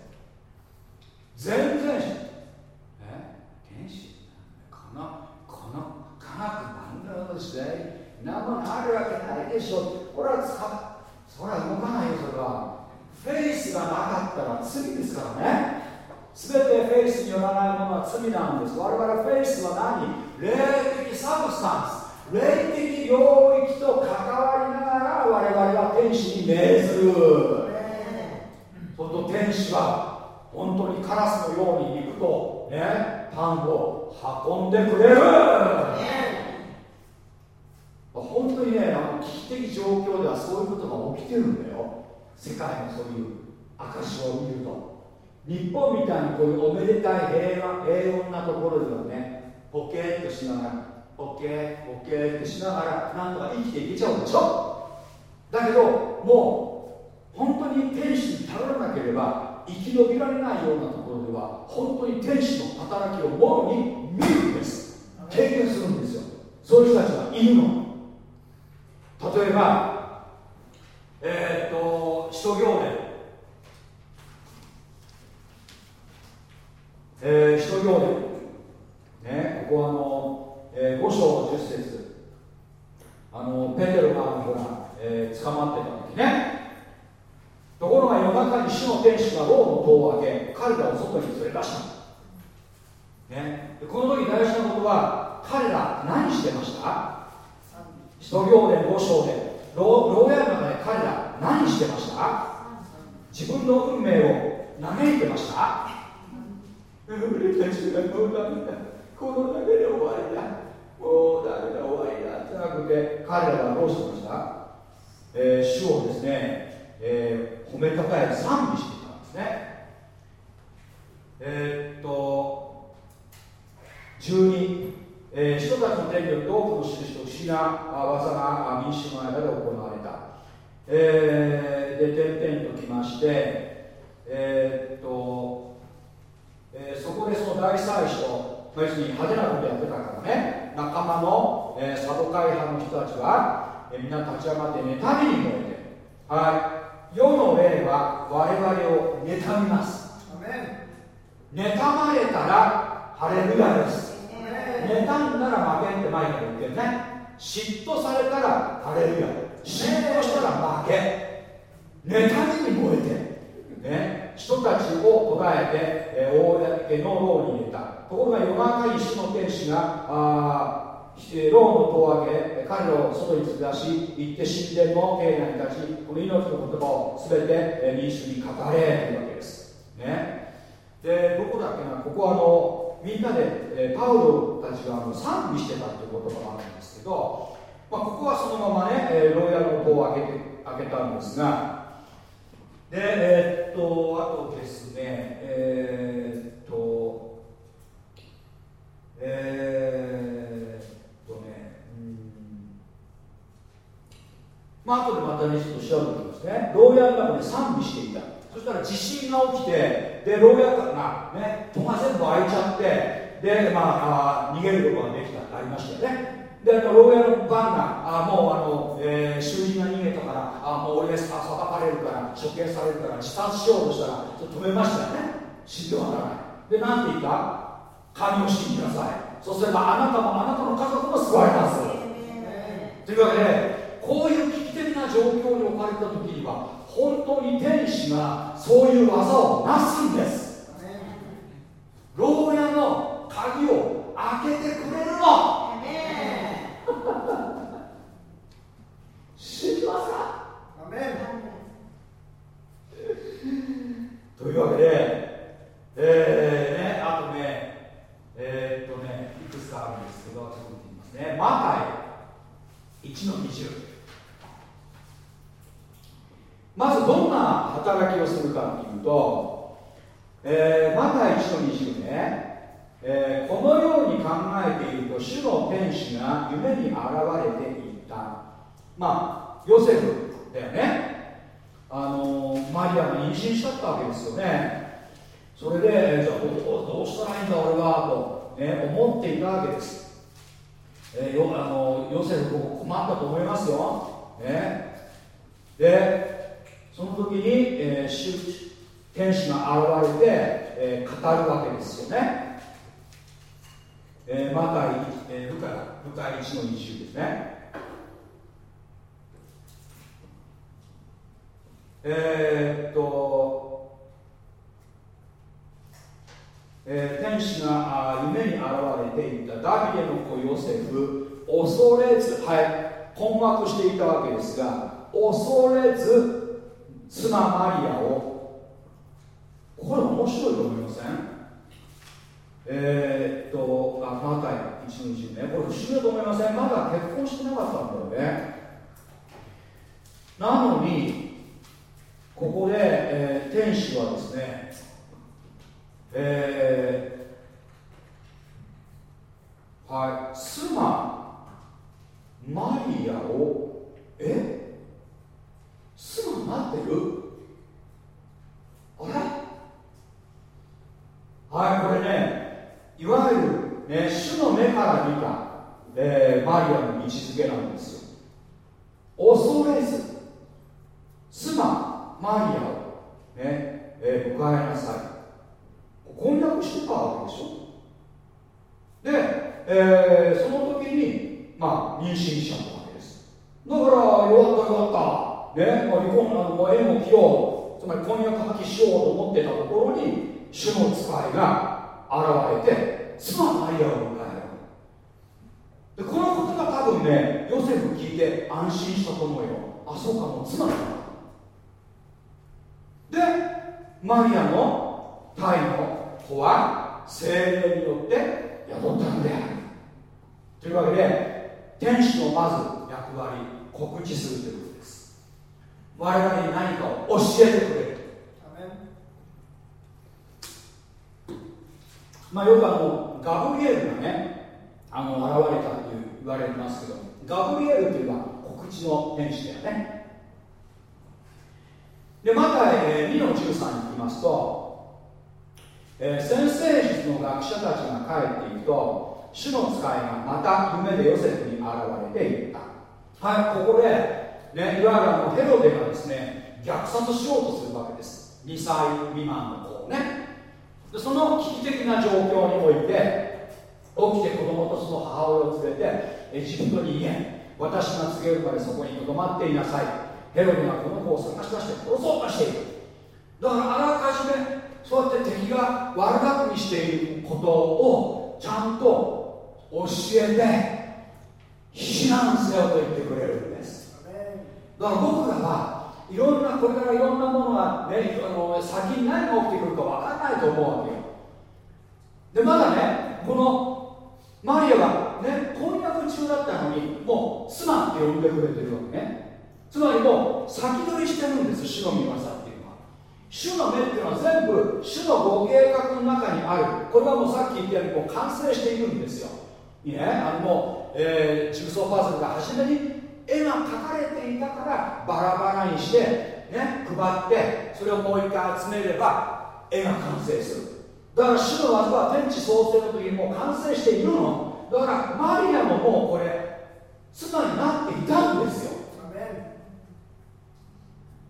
全然え？天使このこの科学なんだろうしね何もあるわけないでしょ。これは使それは動かないよそれは。フェイスがなかったら罪ですからね。全てフェイスによらないものは罪なんです。我々フェイスは何？霊的サブスタンス。霊的領域と関わりながら我々は天使に命ずる。そと天使は本当にカラスのように行くとねパンを運んでくれる本当にねあの危機的状況ではそういうことが起きてるんだよ。世界のそういう証を見ると。日本みたいにこういうおめでたい平和平穏なところではねポケーっとしながらオッケーオッケーってしながらなんとか生きていけちゃうでしょ？だけどもう本当に天使に頼らなければ生き延びられないようなところでは本当に天使の働きをもろに見るんです。経験するんですよ。そういう人たちがいるの例えばえー、っと使徒行伝。えー、使徒行伝。ねここはあのえー、5章10節。あのペテロがほら、えー、捕まってた時ね。ところが夜中に主の天使が牢の戸を開け彼らを外に連れ出した、ね、この時大事なことは彼ら何してました？使徒行伝5章で牢屋の中で彼ら何してました？自分の運命を嘆いてました？俺たちがどうなるんだこのだけで終わりだ。もうダメだ終わりだ。じゃなくて彼らはどうしました、えー、主をですね、えー、褒めたたえ賛美していたんですね。えー、っと12、えー、人たちの手によって多くの印と不思議な技が民衆の間で行われた、えー、で点々ときましてえー、っと、えー、そこでその大祭司と別に派手なことやってたからね仲間の、えー、サドカイ派の人たちは、えー、みんな立ち上がって妬みに燃えてはい。世の霊は我々を妬みます。妬まれたらハレルヤです。妬んだら負けって前から言ってるね嫉妬されたらハレルヤ嫉妬したら負け。妬みに燃えて。ね。人たちを捕らえて、えー、公の牢に入れた。ところが夜中に主の天使があ牢の戸を開け彼らを外に連れ出し行って神殿の境内に立ちこの命の言葉を全て、民主に語れというわけです。ね。でどこだっけな？ここはあのみんなで、えー、パウロたちがあの賛美してたっていう言葉があるんですけど、まあ、ここはそのままね、えー、牢屋の戸を開けて開けたんですがでえー、っとあとですねえー、っとえー、とね、うん、まあ後でまたね、ちょっと調べてみますね。牢屋の中で賛美していた。そしたら地震が起きて、で、牢屋がね、戸が全部開いちゃって、で、まあ、あ逃げることができたってありましたよね。で、牢屋の番が、あもうあの、えー、囚人が逃げたから、あもう俺が裁かれるから、処刑されるから、自殺しようとしたら、ちょっと止めましたよね。死んではならない。で、なんて言った？神を信じなさいそうすればあなたもあなたの家族も救われますというわけでこういう危機的な状況に置かれた時には本当に天使がそういう技をなすんです。牢屋の鍵を開けてくれるの。信じますか？というわけで、えーね、あとねえー、っとねいくつかあるんですけどちょっと見てみますね。マタイ1の20まずどんな働きをするかっていうと、えー、マタイ1の20ね、えー、このように考えていると主の天使が夢に現れていた。まあヨセフだよね。あのマリアが妊娠しちゃったわけですよね。それでじゃあどうしたらいいんだ俺はと、ね、思っていたわけです、えー、よあのヨセフ困ったと思いますよ、ね、でその時に、えー、天使が現れて、えー、語るわけですよね、えー、マタイ、えー、ルカルカ1の20ですね。えー、っと、えー、天使が夢に現れていた。ダビデの子ヨセフ。恐れずはい困惑していたわけですが恐れず妻マリアをこれ面白いと思いません？えー、っとあマタイ一日ね。これ不思議だと思いません？まだ結婚してなかったんだよね。なのにここで、えー、天使はですね、えー、はい、妻マリアをえ妻待ってるあれはいこれねいわゆる、ね、主の目から見た、えー、マリアの位置づけなんですよ恐れず妻マリアをね、えー、迎えなさい婚約してたわけでしょで、えー、その時にまあ妊娠しちゃったわけですだからよかったよかったね、まあ、離婚あのもう縁を切ろうつまり婚約破棄しようと思ってたところに主の使いが現れて妻マリアを迎えるでこのことが多分ねヨセフ聞いて安心したと思うよあそうかもう妻だでマリアの胎の子は精霊によって宿ったのであるというわけで天使のまず役割告知するということです我々に何かを教えてくれるまあよくあのガブリエルがねあの現れたという言われますけどガブリエルというのは告知の天使だよねでまた、えー、2の13に行きますと、えー、先生術の学者たちが帰っていくと主の使いがまた夢でヨセフに現れていった。はいここで、ね、いわゆるヘロデがですね虐殺しようとするわけです。2歳未満の子をね。でその危機的な状況において起きて子供とその母親を連れてエジプトに言え私が告げるまでそこにとどまっていなさい。ヘロデがこの子を探し出して殺そうとしている。だからあらかじめそうやって敵が悪巧みしていることをちゃんと教えて避難せよと言ってくれるんです。だから僕らはいろんなこれからいろんなものが、ね、あの先に何が起きてくるか分からないと思うわけよ。でまだねこのマリアがね婚約中だったのにもう妻って呼んでくれてるわけね。つまりもう先取りしてるんです主の御業。主の目っていうのは全部主のご計画の中にある。これはもうさっき言ったようにもう完成しているんですよ。いいね？あのもう、えー、ジグソーパズルが初めに絵が描かれていたからバラバラにしてね配ってそれをもう一回集めれば絵が完成する。だから主の技は天地創生の時にもう完成しているの。だからマリアももうこれ妻になっていたんですよ。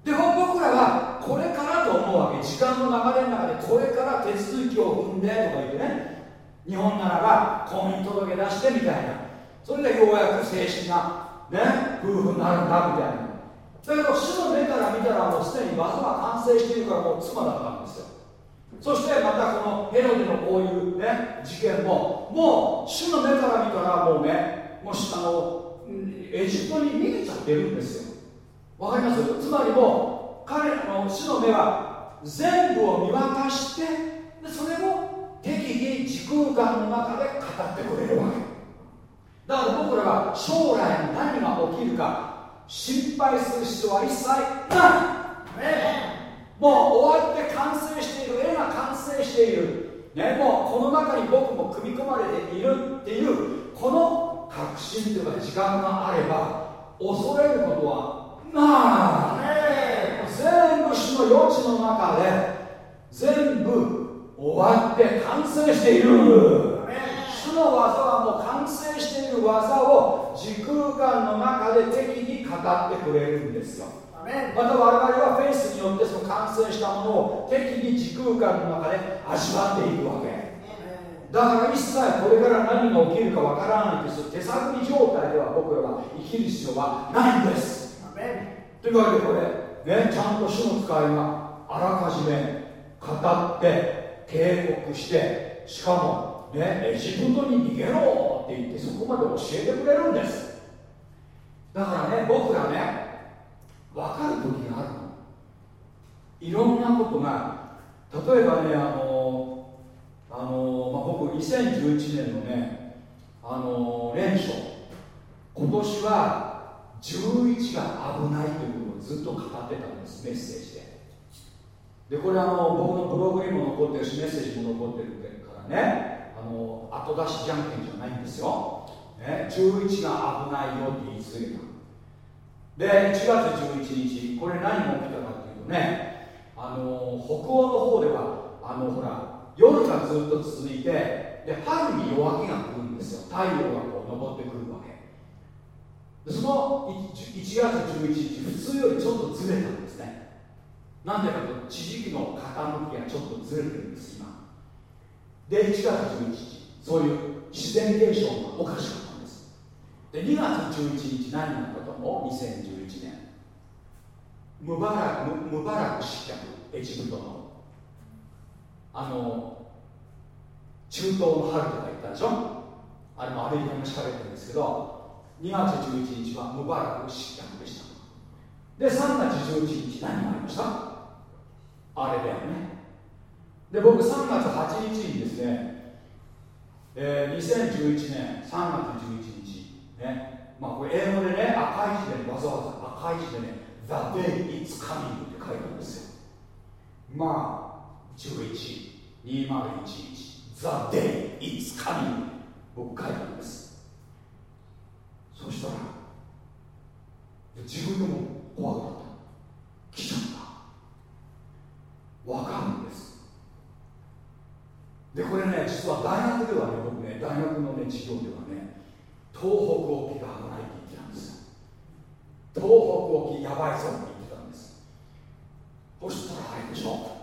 で僕らはこれからと思うわけ。時間の流れの中でこれから手続きを踏んでとか言ってね。日本ならば婚姻届け出してみたいな。それでようやく正式な、ね、夫婦になるんだみたいな。だけど主の目から見たらもうすでに技は完成しているからもう妻だったんですよ。そしてまたこのヘロデのこういうね事件ももう主の目から見たらもうねもうあのエジプトに逃げちゃってるんですよ。わかります？つまりもう彼らの主の目は全部を見渡してでそれを適宜時空間の中で語ってくれるわけ。だから僕らが将来に何が起きるか心配する必要は一切ない。もう終わって完成している絵が完成している、ね、もうこの中に僕も組み込まれているっていうこの確信というか時間があれば恐れることはない全部主の余地の中で全部終わって完成している。主の技はもう完成している技を時空間の中で適宜語ってくれるんですよ。また我々はフェイスによってその完成したものを適宜時空間の中で味わっていくわけ。だから一切これから何が起きるかわからないです手探り状態では僕らは生きる必要はないんですねというわけでこれ、ね、ちゃんと主の使いがあらかじめ語って警告してしかも、ね、エジプトに逃げろって言ってそこまで教えてくれるんです。だからね僕らね分かる時があるの。いろんなことが例えばねあのあの、まあ、僕2011年のねあの連書今年は11が危ないということをずっと語ってたんですメッセージで。でこれあの僕のブログにも残ってるしメッセージも残ってるからね。あの後出しじゃんけんじゃないんですよ、ね、11が危ないよって言い続けた。で1月11日これ何が起きたかっていうとねあの北欧の方ではあのほら夜がずっと続いてで春に夜明けが来るんですよ。太陽がこう昇ってその 1, 1月11日普通よりちょっとずれたんですね。なんでかというと地磁気の傾きがちょっとずれてるんです今。で1月11日そういう自然現象がおかしかったんです。で2月11日何があったと思う2011年。ムバラクムバラク失脚エジプトの。あの中東の春とか言ったでしょ？あれもアメリカがしかれてるんですけど2月11日はムバラク失脚でした。で3月11日何がありました？あれだよね。で僕3月8日にですね、えー、2011年3月11日ねまあこれ英語でね赤い字でわざわざ赤い字でね The day is coming って書いてあるんですよ。まあ11 2011 The day is coming 僕書いたんです。そしたら自分でも怖かった。来ちゃった。わかるんです。でこれね実は大学ではね僕ね大学のね授業ではね東北沖が危ないって言ってたんです。東北沖やばいぞって言ってたんです。そしたらあれでしょ。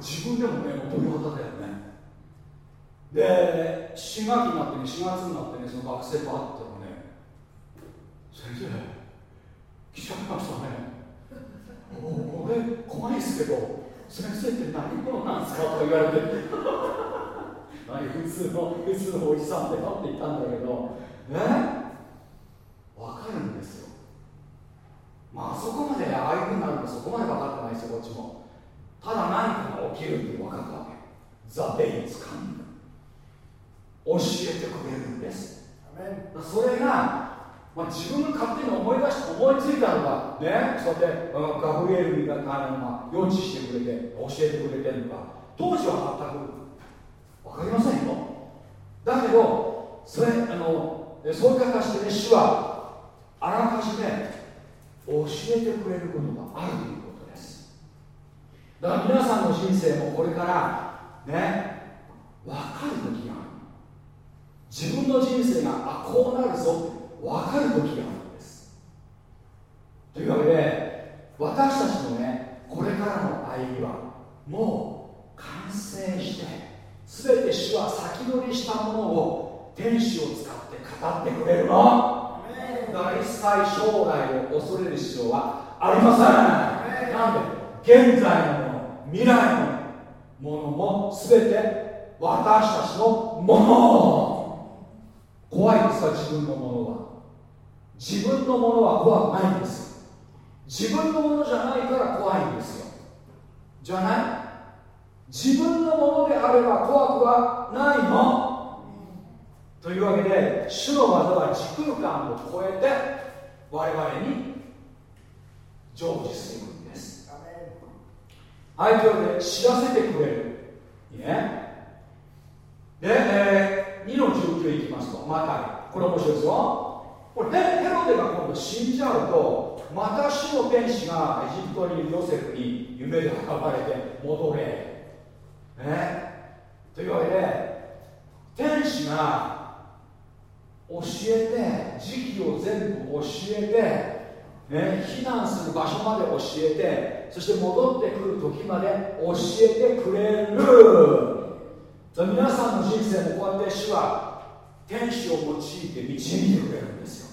自分でもね鳥肌だよね。で4学期になってね4月になってねその学生と会ったらね先生来ちゃいましたね俺怖いですけど先生って何者なんですかとか言われて何普通の普通のおじさんってって言ったんだけどね分かるんですよ。まあそこまでああいうふうになるのそこまで分かってないですよこっちも。ただ何かが起きるって分かったわけ。ザ・ベイツカン教えてくれるんです。それがまあ、自分が勝手に思い出して思いついたのがねそうやってガブリエルみたいなのが予知してくれて教えてくれてるのか当時は全く分かりませんよ。だけどそれあのそういう形でね主はあらかじめ教えてくれることがあるということです。だから皆さんの人生もこれからね分かる時が自分の人生があこうなるぞ分かる時があるんです。というわけで私たちのねこれからの歩みはもう完成して全て主は先取りしたものを天使を使って語ってくれるの。だから一切将来を恐れる必要はありません。なんで現在のもの未来のものも全て私たちのもの。怖いですか自分のものは。自分のものは怖くないんです自分のものじゃないから怖いんですよ。じゃない？自分のものであれば怖くはないの？というわけで主の技は時空間を超えて我々に成就するんです。相手を知らせてくれる。いいね。で、えー、2の19いきますとまたこれ面白いですよ。これヘヘロデが今度死んじゃうとまた主の天使がエジプトにヨセフに夢で現れて戻れ。ね。というわけで天使が教えて時期を全部教えて、ね、避難する場所まで教えてそして戻ってくる時まで教えてくれる。皆さんの人生もこうやって主は天使を用いて導いてくれるんですよ。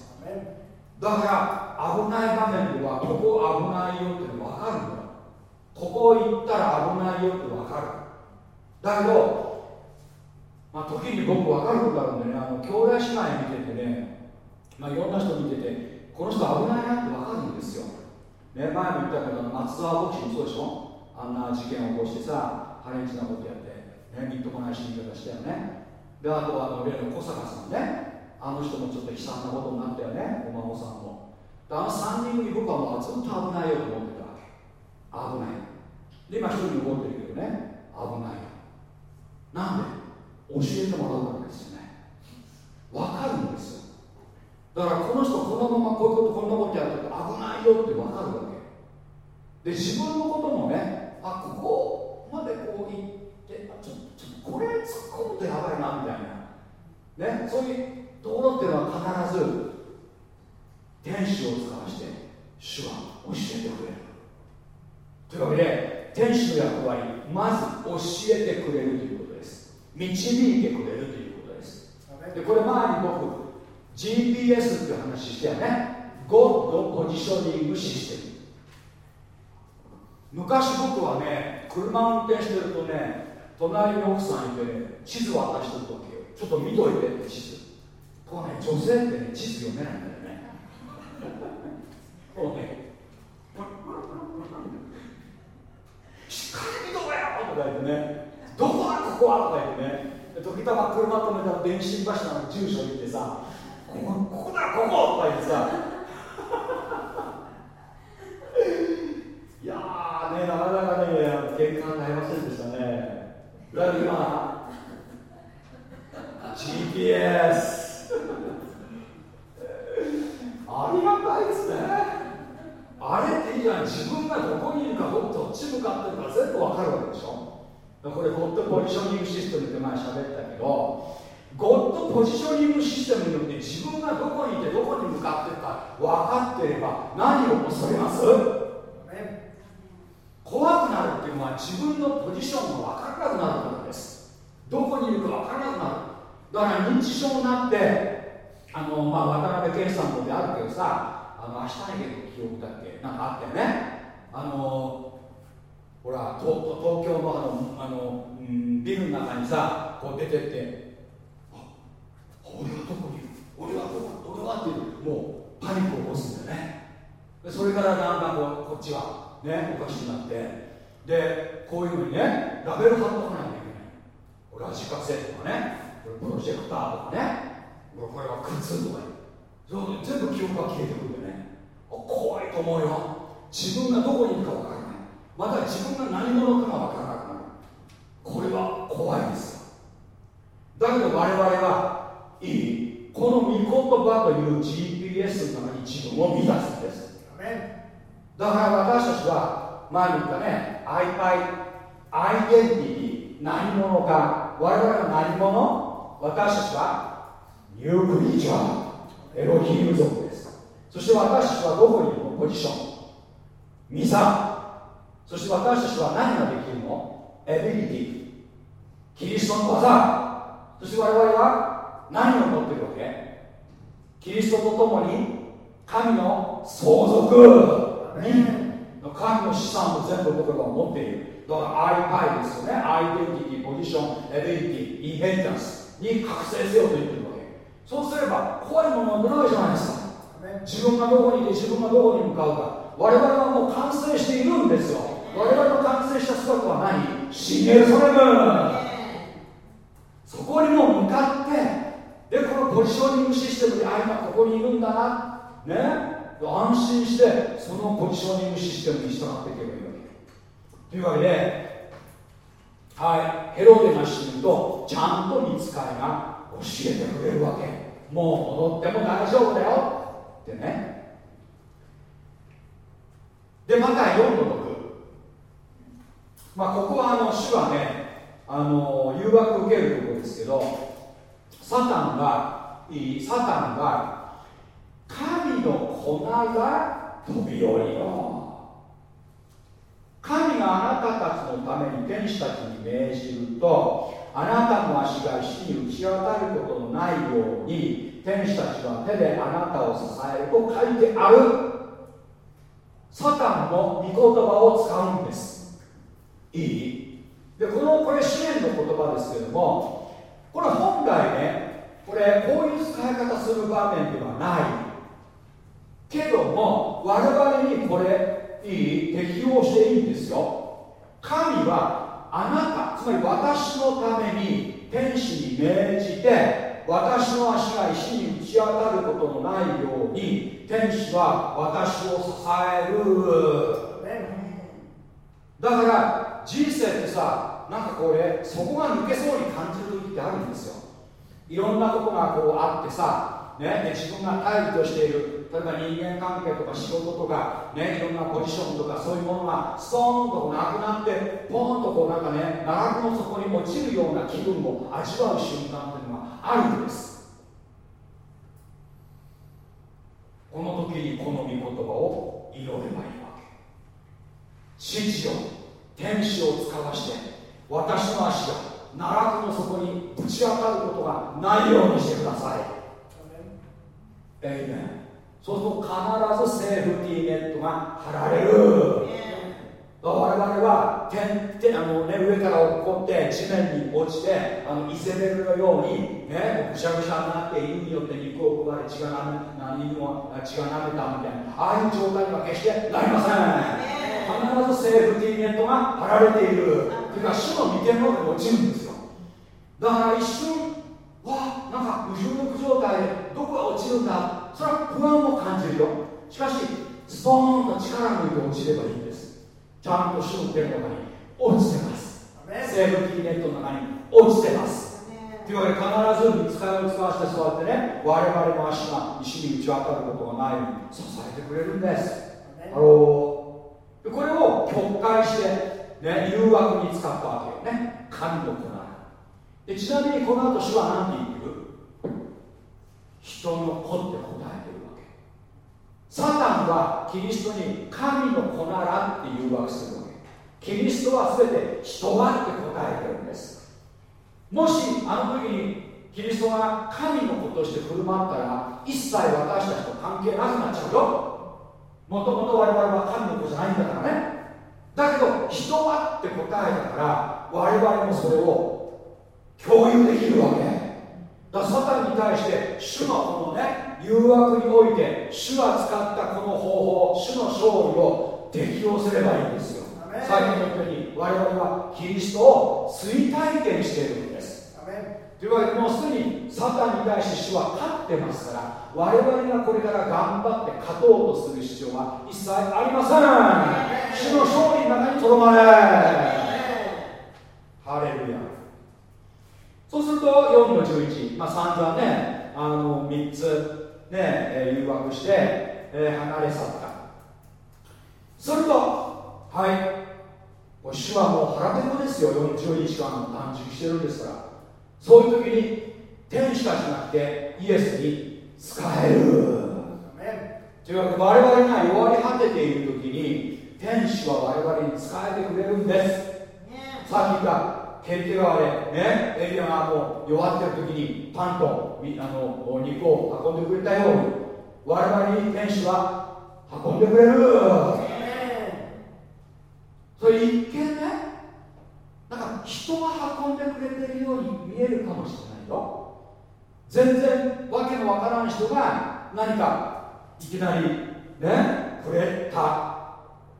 だから危ない場面ではここ危ないよって分かる。んだよここ行ったら危ないよって分かる。だけどまあ、時に僕分かることあるんでね。あの兄弟姉妹見ててね、まあ、いろんな人見ててこの人危ないなって分かるんですよ、ね、前も言ったけど松沢牧師もそうでしょ？あんな事件を起こしてさハレンチなことやって、ね、みっともない死に方したよね。であとはあの例の小坂さんね。あの人もちょっと悲惨なことになったよねお孫さんも。あの3人組僕はもうずっと危ないよと思ってたわけ。危ない。で今1人残ってるけどね危ないなんで？教えてもらうわけですよね。分かるんですよ。だからこの人このままこういうことこんなことやってると危ないよって分かるわけ。で自分のこともねあここまでこう行ってあちょちょっとこれ突っ込むとやばいなみたいな。ねそういうところっていうのは必ず天使を使わして主は教えてくれる。というわけで天使の役割まず教えてくれるということです。導いてくれるということです。でこれ前に僕 GPS っていう話してよね。ゴッドポジショニングシステム昔僕はね車運転してるとね隣に奥さんいてね地図渡してる時ちょっと見といてって地図。こうね女性ってね地図読めないんだよね。こうねしっかり見とけよ！とか言ってねどこだ？ここは！とか言ってね。時たま車止めたら電信柱の住所行ってさここここだ！ここ！とか言ってさいやーねなかなかね喧嘩になりませんでしたねだから今 GPS ありがたいですねあれっていいじゃん自分がどこにいるかどっち向かってるか全部わかるわけでしょこれゴッドポジショニングシステムって前喋ったけどゴッドポジショニングシステムによって自分がどこにいてどこに向かってるか分かってれば何を恐れます？怖くなるっていうのは自分のポジションが分からなくなるからです。どこにいるか分からなくなる。だから認知症になってあの、まあ、渡辺謙さんもであるけどさあの明日に記憶だっけ？なんかあったよね。あのほら東京のあのあの、うん、ビルの中にさこう出てってあ俺はどこにいる？俺はどこ俺はっていうもうパニックを起こすんだよね。でそれからだんだんここっちはねおかしくなってでこういうふうにねラベル貼っとかないといけない。これは自家製とかねこれプロジェクターとかねこれは靴とかそう全部記憶が消えてくるんだよね。怖いと思うよ。自分がどこにいるか分かるまた自分が何者かが分からなくなる。これは怖いです。よだけど我々はいい。この御言葉という GPS の中に自分を見出すんです。だから私たちは前に言ったね。アイパイアイデンティティ何者か我々は何者？私たちは new creatureーエロヒーム族です。そして私たちはどこにいるの？ポジション。ミサ。そして私たちは何ができるの？エビリティキリストの技。そして我々は何を持ってるわけ？キリストと共に神の相続。神の資産を全部僕らは持っている。だからアイパイですよね。アイデンティティポジションエビリティインヘリタンスに覚醒せよと言ってるわけ。そうすれば怖いものは出ないじゃないですか。自分がどこにいて自分がどこに向かうか。我々はもう完成しているんですよ。我々の完成した姿は何新エルサレムそこにも向かってでこのポジショニングシステムであ今ここにいるんだな。ね。安心してそのポジショニングシステムに従っていけばいいわけ。というわけではい。ヘロデが死ぬとちゃんと見つかいが教えてくれるわけ。もう戻っても大丈夫だよ。ってね。でまた4の6まあここはあの主はねあの誘惑を受けるところですけどサタンがサタンが神の粉が飛び降りろ。神があなたたちのために天使たちに命じるとあなたの足が石に打ち当たることのないように天使たちは手であなたを支えると書いてある。サタンの御言葉を使うんです。いい？でこのこれ支援の言葉ですけれどもこれ本来ねこれこういう使い方する場面ではない。けども我々にこれいい適用していいんですよ。神はあなたつまり私のために天使に命じて私の足が石に打ち当たることのないように天使は私を支える。だから人生ってさなんかこれそこが抜けそうに感じる時ってあるんですよ。いろんなことがこうあってさ、ね、自分が頼りとしている。例えば人間関係とか仕事とか、ね、いろんなポジションとかそういうものがストーンとなくなってポーンとこうなんかね奈落の底に落ちるような気分を味わう瞬間っていうのがあるんです。この時にこの御言葉を祈ればいいわけ。指示を天使を使わして私の足が奈落の底にぶち当たることがないようにしてください。エイメンそうすると必ずセーフティーネットが張られる。我々は天天あの、ね、上から落っこって地面に落ちてあのイゼベルのように、ね、ぐしゃぐしゃになって犬によって肉を食われ血がな犬も血がなめたみたいなああいう状態には決してなりません。必ずセーフティーネットが張られているというか主の御手の上に落ちるんですよ。だから一瞬わなんか無重力状態でどこが落ちるんだ。それは不安を感じるよ。しかしストーンと力抜いて落ちればいいんです。ちゃんと主の手の中に落ちてます。セーフティーネットの中に落ちてます。というわけで必ず見つかりを使わせてそうやってね我々の足が石に打ち当たることがないように支えてくれるんです。あのこれを曲解して、ね、誘惑に使ったわけよね。神の子なでちなみにこの後主は何て言ってる人の子って答えてるわけ。サタンはキリストに神の子ならって誘惑するわけ。キリストは全て人はって答えてるんです。もしあの時にキリストが神の子として振る舞ったら一切私たちと関係なくなっちゃうよ。もともと我々は神の子じゃないんだからね。だけど人はって答えだから我々もそれを共有できるわけ。だからサタンに対して主のこのね誘惑において主が使ったこの方法主の勝利を適用すればいいんですよ。最近のように我々はキリストを追体験しているというわけでもうすでにサタンに対して主は勝ってますから我々がこれから頑張って勝とうとする必要は一切ありません。主の勝利の中にとどまれ。ハレルヤ。そうすると4の11、まあ、散々ねあの3つね、え誘惑して、え、離れ去った。するとはい。主はもう腹ペコですよ。40日間断食してるんですから。そういう時に天使たちが来てイエスに使える。というわけで我々が弱り果てている時に天使は我々に使えてくれるんです。さっき言ったケンテ川でねエリアがもう弱ってる時にパンとあの肉を運んでくれたように我々に天使は運んでくれる。それ一見人が運んでくれているように見えるかもしれないよ。全然わけのわからん人が何かいきなりねくれた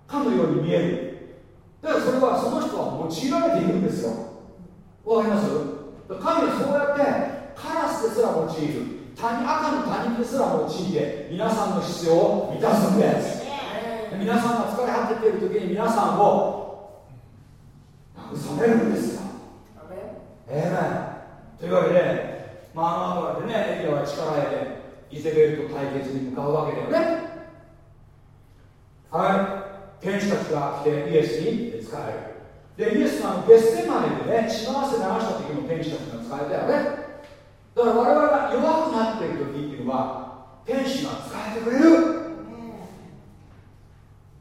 かのように見える。だからそれはその人は用いられているんですよ。わかります？神はそうやってカラスですら用いる。谷赤の谷ですら用いて皆さんの必要を満たすんです。皆さんが疲れ果てている時に皆さんを託されるんですよええというわけで、まあ、あの後でねエリアは力得てイゼベルと対決に向かうわけだよね。はい。天使たちが来てイエスに仕える。でイエスがゲッセマネでね血の汗流した時も天使たちが使えたよね。だから我々が弱くなっている時っていうのは天使が使えてくれる。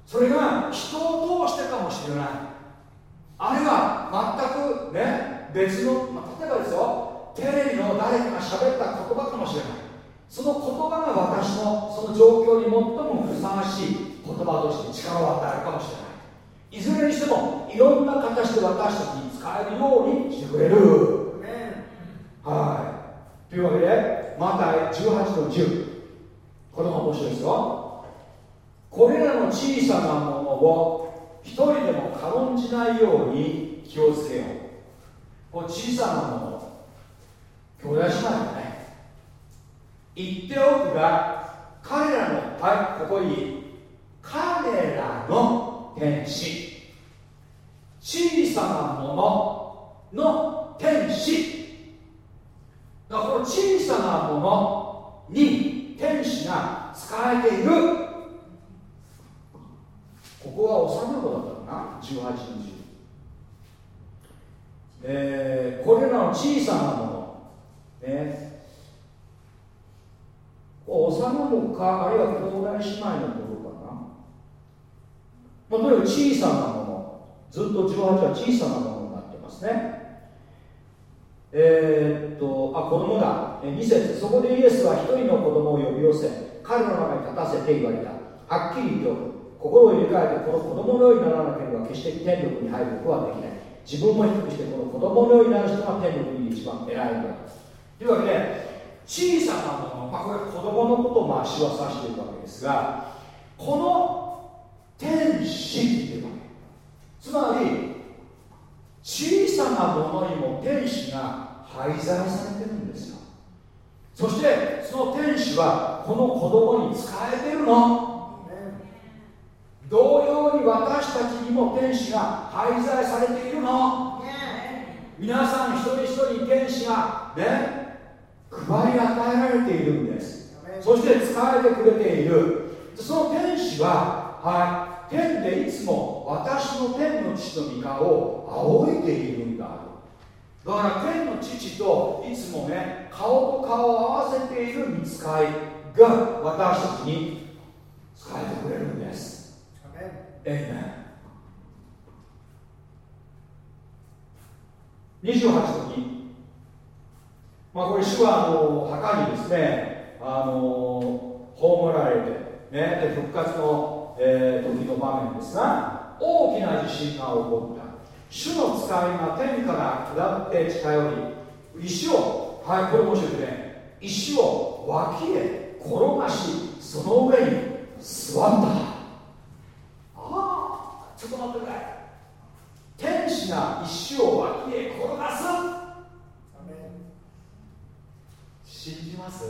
それが人を通してかもしれないあるいは全くね別の、まあ、例えばですよテレビの誰かが喋った言葉かもしれない。その言葉が私のその状況に最もふさわしい言葉として力を与えるかもしれない。いずれにしてもいろんな形で私たちに使えるようにしてくれる。ねはい。というわけでマタイ18の10これも面白いですよ。これらの小さなものを一人でも軽んじないように気をつけよう。こう小さなもの兄弟姉妹だね言っておくが彼らのはいここに彼らの天使。小さなものの天使。だからこの小さなものに天使が使えている。ここは幼子だったかな18の10えー、これらの小さなもの。ね。幼子かあるいは兄弟姉妹のとことかな、まあ、とにかく小さなもの。ずっと18は小さなものになってますね。えー、っとあ子供だ。2節。そこでイエスは一人の子供を呼び寄せ彼の中に立たせて言われた。はっきり言っておく。心を入れ替えてこの子供のようにならなければ決して天国に入ることはできない。自分も低くしてこの子供のようになる人が天国に一番偉いんだというわけで小さなもの、まあ、これ子供のことをまあしは指しているわけですがこの天使っていうわけつまり小さなものにも天使が配在されてるんですよ。そしてその天使はこの子供に使えてるの。同様に私たちにも天使が配在されているの。皆さん一人一人天使がね配り与えられているんです。そして使えてくれている。その天使は、はい、天でいつも私の天の父の御顔を仰いでいるんだ。だから天の父といつもね顔と顔を合わせている見つかいが私たちに使えてくれるんです28の2まあ、これ主はあの墓にですねあの葬られて、ね、で復活の、えー、時の場面ですが大きな地震が起こった。主の使いが天から下って近寄り石をはいこれ面白いですね。石を脇へ転がしその上に座った。ちょっと待ってくれ天使が石を脇へ転がす。信じます。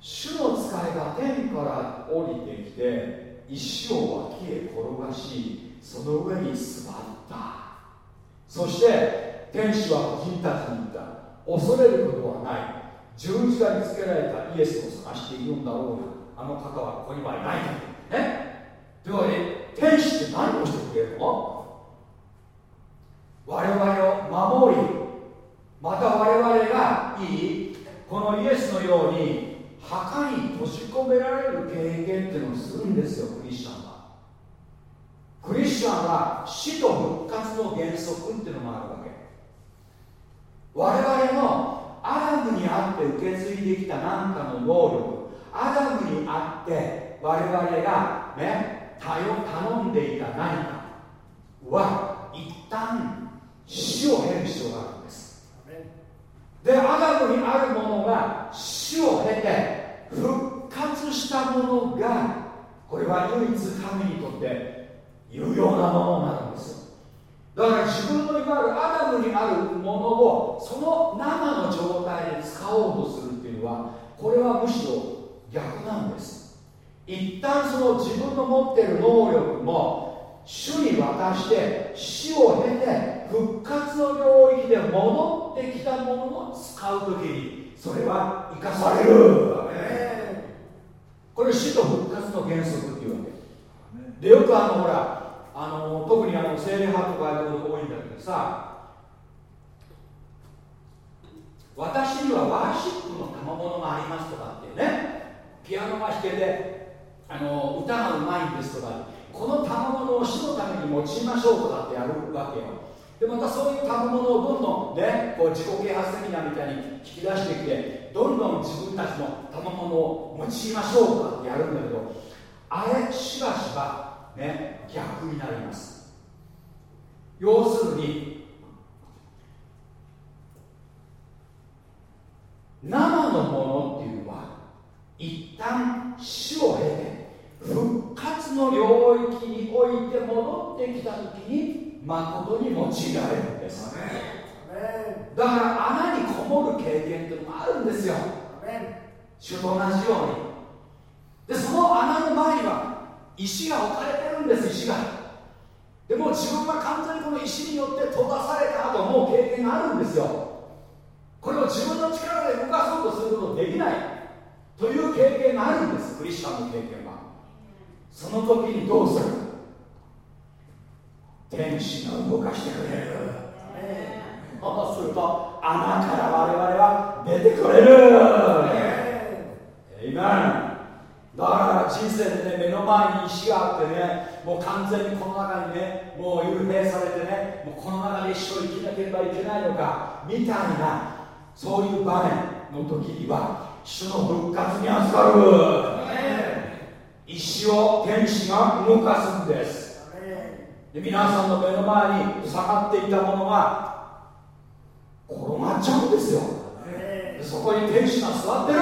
主の使いが天から降りてきて石を脇へ転がしその上に座った。そして天使は夫人たちに言った。恐れることはない。十字架につけられたイエスを探しているんだろうがあの方はここにはいないと。ねというわけで天使って何をしてくれるの？我々を守りまた我々がいいこのイエスのように墓に閉じ込められる経験っていうのをするんですよクリスチャンは。クリスチャンは死と復活の原則っていうのがあるわけ。我々のアダムにあって受け継いできた何かの能力アダムにあって我々がね頼んでいた何かは一旦死を経る必要があるんです。でアダムにあるものが死を経て復活したものがこれは唯一神にとって有用なものになるんです。だから自分のいわゆるアダムにあるものをその生の状態で使おうとするっていうのはこれはむしろ逆なんです。一旦その自分の持っている能力も主に渡して死を経て復活の領域で戻ってきたものを使う時にそれは生かされる。これ死と復活の原則っていうわけ。でよくあのほらあの特にあの精霊派とかいうこと多いんだけどさ私にはワーシップの賜物がありますとかってねピアノが弾けてあの歌がうまいんですとかこの賜物を死のために用いましょうとかってやるわけよ。でまたそういう賜物をどんどんねこう自己啓発セミナーみたいに引き出してきてどんどん自分たちの賜物を用いましょうとかってやるんだけどあれしばしばね逆になります。要するに生のものっていうのは一旦死を経て復活の領域において戻ってきた時に誠に用いられるんです。だから穴にこもる経験っていうのもあるんですよ。主と同じように。でその穴の前には石が置かれてるんです石が。でも自分は完全にこの石によって飛ばされたと思う経験があるんですよ。これを自分の力で動かそうとすることできないという経験があるんですクリスチャンの経験は。その時にどうする？天使が動かしてくれる。そうすると穴から我々は出てくれる。エイメンだから人生でね目の前に石があってねもう完全にこの中にねもう幽閉されてねもうこの中で一生生きなければいけないのかみたいなそういう場面の時には主の復活に預かる。石を天使が動かすんです。で皆さんの目の前に下がっていたものが転がっちゃうんですよ。でそこに天使が座ってる。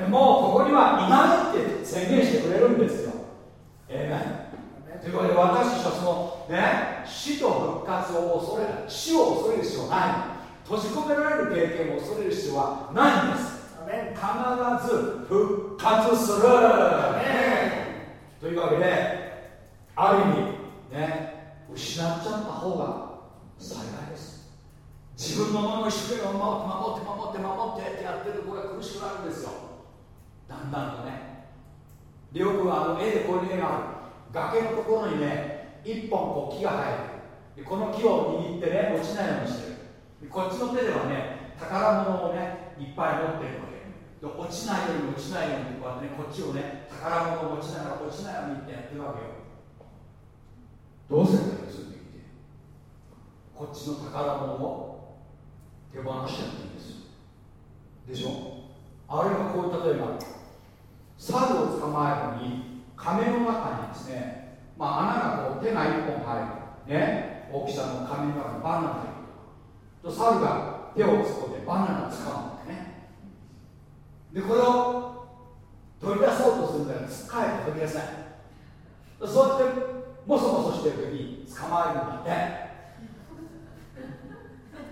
でもうここにはいないって宣言してくれるんですよ。ええー、ということで私たちはそのね死と復活を恐れない。死を恐れる必要ない閉じ込められる経験を恐れる必要はないんです。必ず復活する。というわけである意味ね失っちゃった方が幸いです。自分のものを一生懸命守って守って守ってってやってるとこれは苦しくなるんですよ。だんだんとねでよくあの絵でこういう絵がある。崖のところにね一本こう木が生える。この木を握ってね落ちないようにしてるこっちの手ではね宝物をねいっぱい持ってるわけ。で落ちないように落ちないようにこうやってねこっちをね宝物を持ちながら落ちないようにってやってるわけよ。どうすればいいのそういう時こっちの宝物を手放しちゃっていいんです。でしょ？あるいはこういう例えば猿を捕まえるのに亀の中にですね、まあ、穴がこう手が一本入る。ね？大きさの亀の中にバナナがと猿が手を突っ込んでバナナを掴むんだね。でこれを取り出そうとするんだよ。つっかえて取り出せない。そうやってもそもそしてる時に捕まえるんだって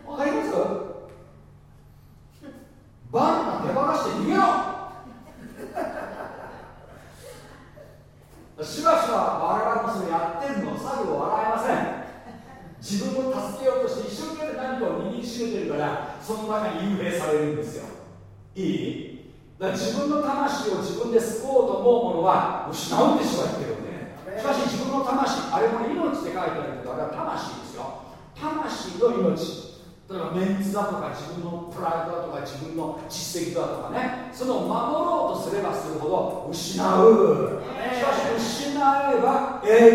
わかりますバナナ手放して逃げろしばしば我々もそれやってるの猿を笑えません自分を助けようとして一生懸命何かを握りしめてるからその中に幽閉されるんですよいいだから自分の魂を自分で救おうと思うものは失うんでしょうってるんでしかし自分の魂あれも命って書いてあるけどあれは魂ですよ魂の命例えばメンツだとか自分のプライドだとか自分の実績だとかね。その守ろうとすればするほど失う。しかし失えば得る。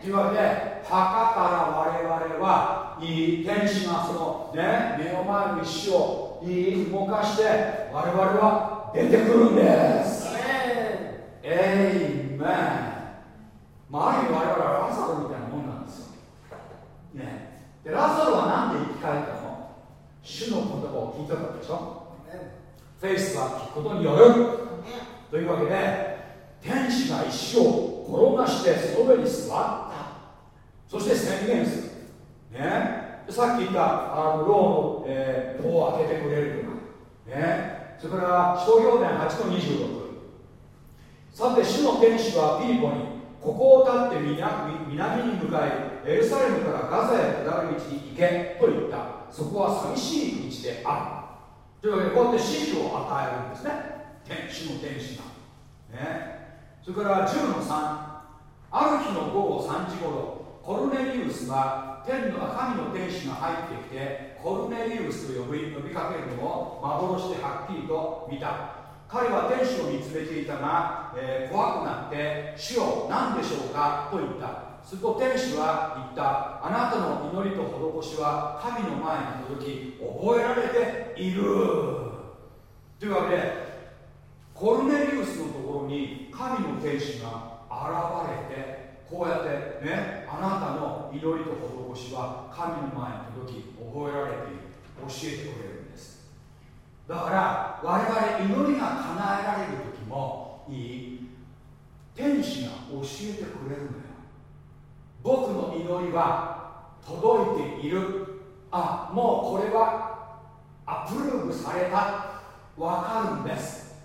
というわけで墓から我々はいい天使がそのね目の前の石をいい動かして我々は出てくるんです。エイメンまあある意味我々はラザロみたいなもんなんですよ。ね。でラザロは何で生き返ったの？主の言葉を聞いてたでしょ？フェイスは聞くことによる。というわけで天使が石を転がしてその上に座った。そして宣言する、ね、さっき言ったあのローの、えー、戸を開けてくれるとか、ね、それから商業伝8の26さて主の天使はピリポにここを立って南に向かいエルサレムからガザへ下る道に行けと言ったそこは寂しい道である。というわけでこうやって指示を与えるんですね。天使の天使が。ね。それから10の3ある日の午後3時ごろコルネリウスは天の神の天使が入ってきてコルネリウスと呼び呼びかけるのを幻ではっきりと見た。彼は天使を見つめていたが、えー、怖くなって「主よ何でしょうか?」と言った。すると天使は言ったあなたの祈りと施しは神の前に届き覚えられている。というわけでコルネリウスのところに神の天使が現れてこうやってねあなたの祈りと施しは神の前に届き覚えられている。教えてくれるんです。だから我々祈りが叶えられる時もいい。天使が教えてくれるのよ。僕の祈りは届いている。あもうこれはアプローブされた。わかるんです。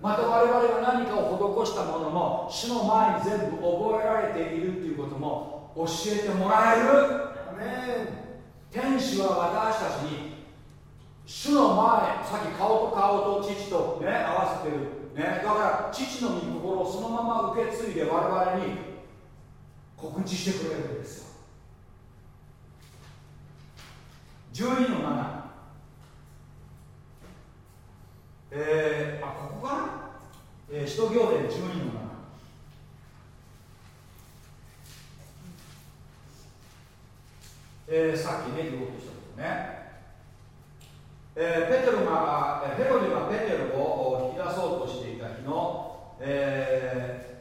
また我々が何かを施したものも主の前に全部覚えられているということも教えてもらえる。天使は私たちに主の前さっき顔と顔と父と、ね、合わせてる、ね、だから父の御心をそのまま受け継いで我々に告知してくれるんですよ。12の7えー、あここかな、えー、使徒行伝12の7えー、さっきね言おうとしたことね、えー、ペテロがヘロデがペテロを引き出そうとしていた日の、えー、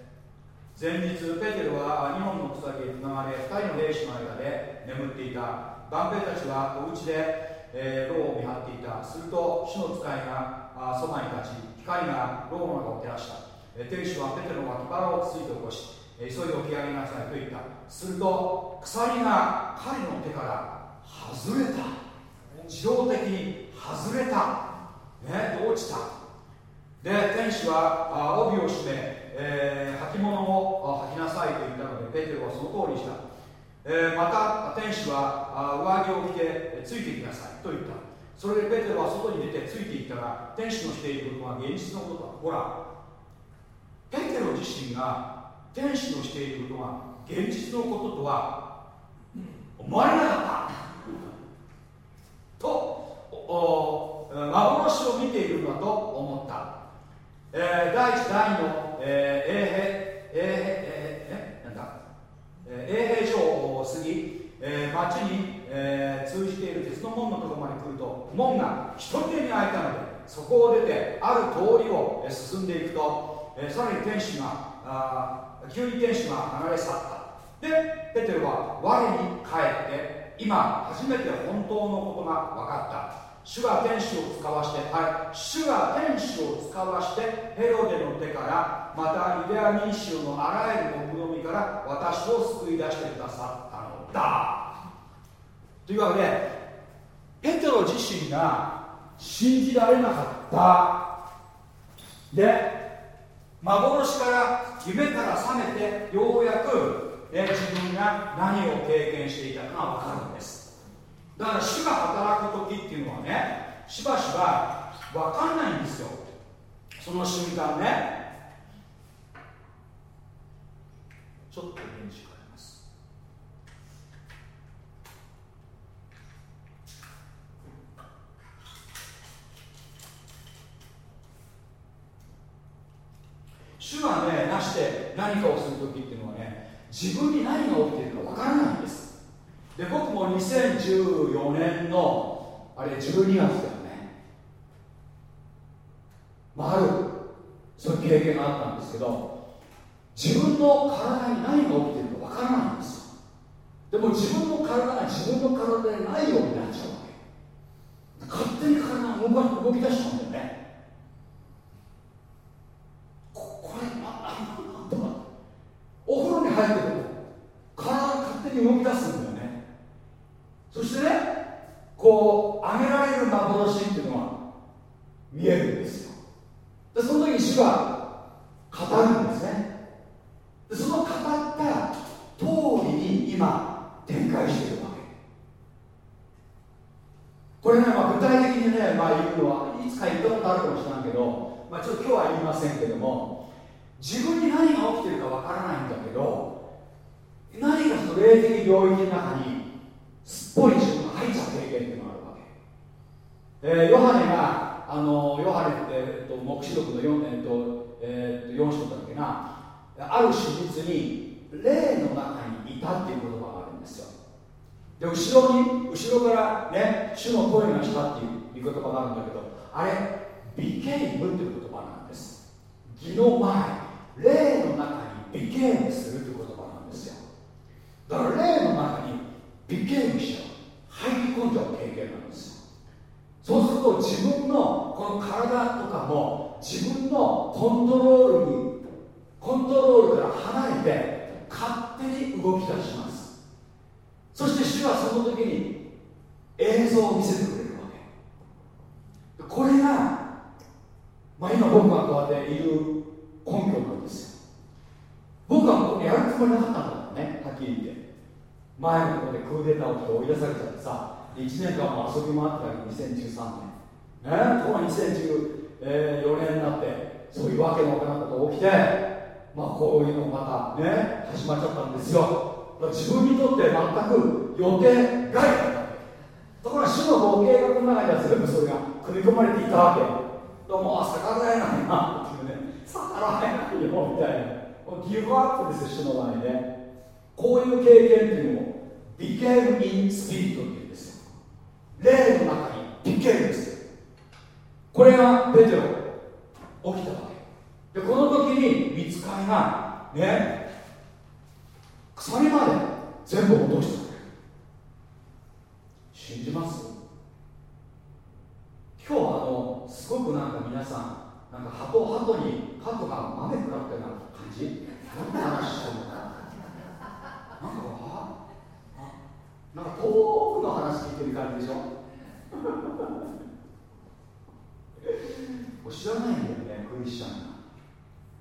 前日ペテロは2本の草木につながれ2人の兵士の間で眠っていた。万兵たちはお家で、えー、牢を見張っていた。すると主の使いがあそばに立ち光が牢の中を照らした。え天使はペテロの脇腹をついて起こしえ急いで起き上げなさいと言った。すると鎖が彼の手から外れた。自動的に外れた。ね落ちた。で天使は帯を締め、えー、履物を履きなさいと言ったのでペテロはその通りにした、えー、また天使は上着を着てついてきなさいと言った。それでペテロは外に出てついていったら天使のしていることは現実のことだ。ほら。ペテロ自身が天使のしていることが現実のこととは思われなかった。と幻を見ているんだと思った、えー、第一第二の、えー、衛兵衛兵えー、なんだ、えー、衛兵所を過ぎ、えー、町にえー、通じている鉄の門のところまで来ると門が一人でに開いたのでそこを出てある通りを進んでいくと、えー、さらに天使があ急に天使が流れ去ったでペテロは我に帰って今初めて本当のことが分かった主が天使を使わして、はい、主が天使を使わしてヘロデの手からまたイデア民衆のあらゆる目論みから私を救い出してくださったのだ。というわけでペテロ自身が信じられなかった。で幻から夢から覚めてようやく、ね、自分が何を経験していたかが分かるんです。だから主が働く時っていうのはねしばしば分かんないんですよ。その瞬間ねちょっと返事主がねなして何かをする時っていうのはね自分に何が起きているかわからないんですで僕も2014年のあれ12月だよねまああるそういう経験があったんですけど自分の体に何が起きているかわからないんですよでも自分の体が自分の体でないようになっちゃうわけ勝手に体が動き出しちゃうんだよねお風呂に入ってても体が勝手に動き出すんだよねそしてねこう上げられる幻っていうのは見えるんですよでその時に主は語るんです今展開しているわけこれね、まあ、具体的にね、まあ、言うのはいつか言ったことあるかもしれないけど、まあ、ちょっと今日は言いませんけども自分に何が起きてるかわからないんだけど何かその霊的領域の中にすっぽり自分が入っちゃう経験っていうのがあるわけ、えー、ヨハネがあのヨハネって、えっと、黙示録の 4,、えっとえー、4章だっけなある史実に霊の中にいたっていう言葉があるんですよで後ろに後ろからね主の声がしたっていう言葉があるんだけどあれビケイムっていう言葉なんです。義の前霊の中にビケイムするっていう言葉なんですよ。だから霊の中にビケイムしちゃう。入り込んじゃう経験なんですよ。そうすると自分のこの体とかも自分のコントロールにコントロールから離れて勝手に動き出します。そして主はその時に映像を見せてくれるわけ。これが、まあ、今僕がこうやっている根拠なんですよ。僕はここやるつもりなかったんだねはっきり言って。前のところでクーデターをして追い出されちゃってさ1年間も遊び回ってたけど2013年。ねところが2014年になってそういうわけのわからんことが起きてまあこういうのまたね始まっちゃったんですよ。自分にとって全く予定外。のご計画の中には全部それが組み込まれていたわけ。どうも逆らえないなっていうね。逆らえないよみたいな。ギブアップですよ主の前にねこういう経験っていうのを became in spirit っていうんですよ。霊の中に became ですよ。これがペテロ起きたわけ。でこの時に見つかいがね鎖まで全部落としてくれる信じます？今日はあのすごくなんか皆さんなんか鳩鳩に鳩が豆食らったような感じ？何の話してるの？かなんかはなんか遠くの話聞いてる感じでしょ？知らないんだよねクリスチャンが。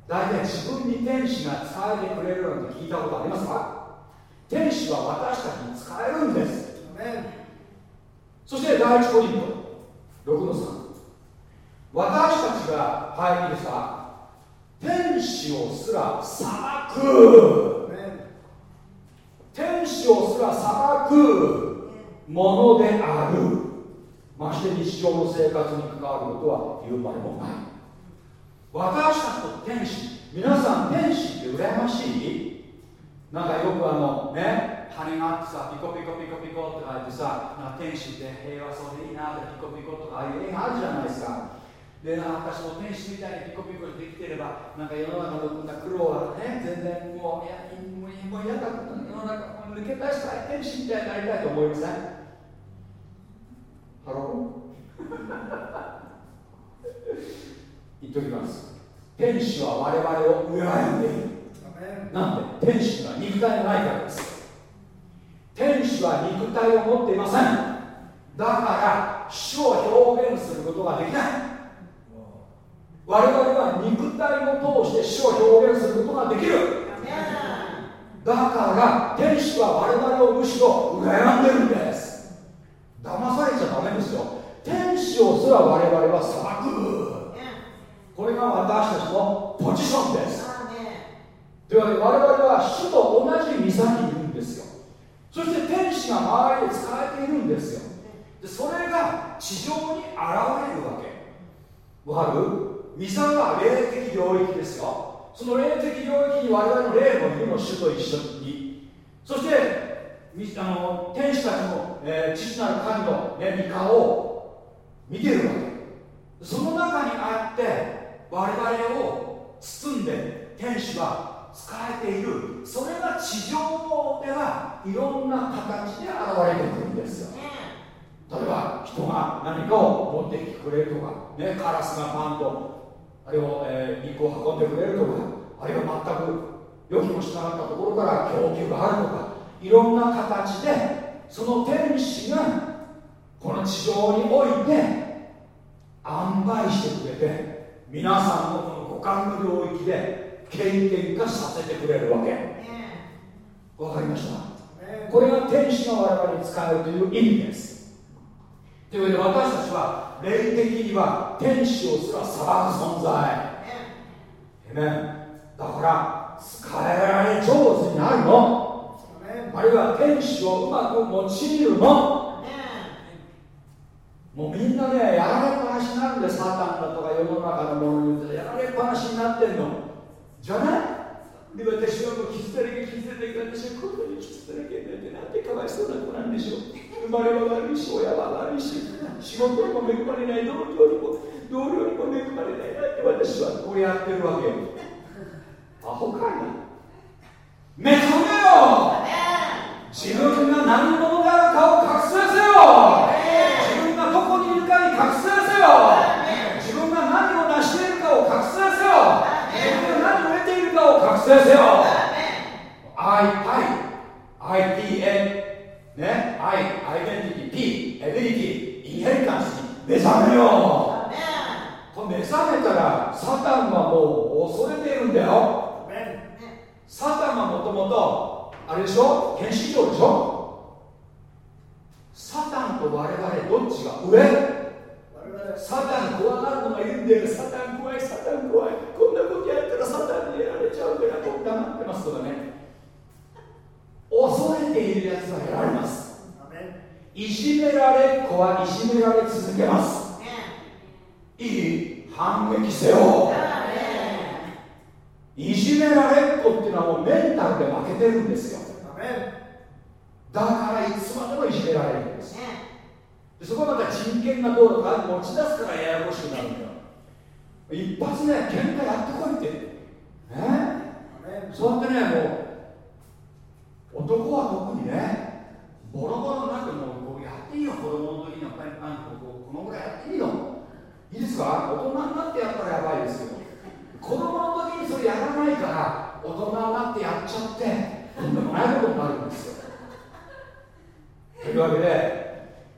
大体自分に天使が使えてくれるなんて聞いたことありますか？天使は私たちに使えるんです。そして第一コリント。6の3私たちがはいいいですか天使をすら裁く。天使をすら裁くものである。まして日常の生活に関わることは言うまでもない。私たちと天使。皆さん天使って羨ましい？なんかよくあのね羽があってさピコピコピコピコって書いてさな天使って平和そうでいいなってピコピコとかああいう絵があるじゃないですか。でなんか私も天使みたいにピコピコできてればなんか世の中の苦労はね全然もういやもうもう嫌だ世の中抜け出したい天使みたいになりたいと思いません？ハロー？言っておきます。天使は我々を羨んでいる。なんで天使には肉体がないからです。天使は肉体を持っていません。だから主を表現することができない。我々は肉体を通して主を表現することができる。だから天使は我々をむしろ羨んでるんです。騙されちゃダメですよ。天使をすら我々は裁く。これが私たちのポジションです。というわけで我々は主と同じ御座にいるんですよ。そして天使が周りで使えているんですよ。でそれが地上に現れるわけ。わかる？御座は霊的領域ですよ。その霊的領域に我々の霊もいるの主と一緒に。そしてあの天使たちも、えー、父なる神の、ね、御顔を見てるわけ。その中にあって我々を包んで天使は使えている。それが地上ではいろんな形で現れてくるんですよ。例えば人が何かを持ってきてくれるとか、ね、カラスがパンとあれを、えー、肉を運んでくれるとかあるいは全く予期もしなかったところから供給があるとかいろんな形でその天使がこの地上において塩梅してくれて皆さんのこの五感の領域で経験化させてくれるわけ。わかりました？これが天使が我々に使えるという意味です。というわけで私たちは霊的には天使をすら裁く存在。だから使えられ上手になるの。あるいは天使をうまく用いるの。もうみんなねやられっぱなしになるんでサタンだとか世の中のものにやられっぱなしになってんのじゃない？で私はもう傷だらけ傷だらけ私はこんなに傷だらけになってなんてかわいそうな子なんでしょう。生まれは悪いし親は悪いし仕事にも恵まれない同僚にも同僚にも恵まれないなんて私はこうやってるわけよ。アホかいな。目覚めよ！自分が何者であるかを覚醒せよ！自分がどこにいるかに覚醒せよ自分が何を成しているかを覚醒せよ自分が何を得ているかを覚醒せよ。I, I, ITN ね、I、アイデンティティ、P、エビリティ、インヘリカンスに目覚めよ。う目覚めたらサタンはもう恐れているんだよ。サタンはもともとあれでしょ？天使長でしょ？サタンと我々どっちが上？サタン怖がるのがいるんだよ。サタン怖いサタン怖い。こんにやられちゃうから僕黙ってますとかね。恐れているやつはやられます。いじめられっ子はいじめられ続けます。いい反撃せよ。いじめられっ子っていうのはもうメンタルで負けてるんですよ。だからいつまでもいじめられるんです。でそこはまた人権がどうとか持ち出すからややこしくなるんだよ。一発ね喧嘩やってこいって。ねそうやってねもう男は特にねボロボロになってもうやっていいよ子供の時にやっぱりあのこのぐらいやっていいよ。いいですか？大人になってやったらやばいですよ。子供の時にそれやらないから大人になってやっちゃってとんでもないことになるんですよ。というわけで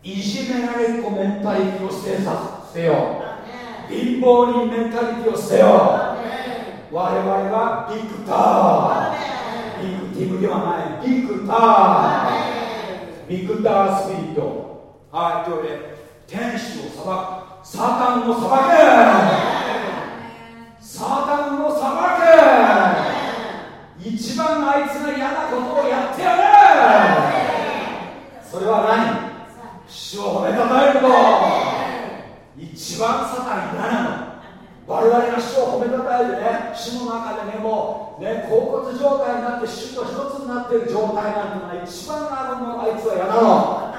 いじめられっ子メンタリティを捨てさせよ貧乏人メンタリティを捨てよ我々はビクタービクティブではないビクタービクタースピリットはいというわけで天使を裁くサタンを裁け。サタンを裁け。一番あいつが嫌なことをやってやれ。それは何？主を褒めたたえると。一番サタン嫌なの。我々が主を褒めたたえてね主の中でねもうね甲骨状態になって主と一つになっている状態なんてのは一番あのあいつは嫌なの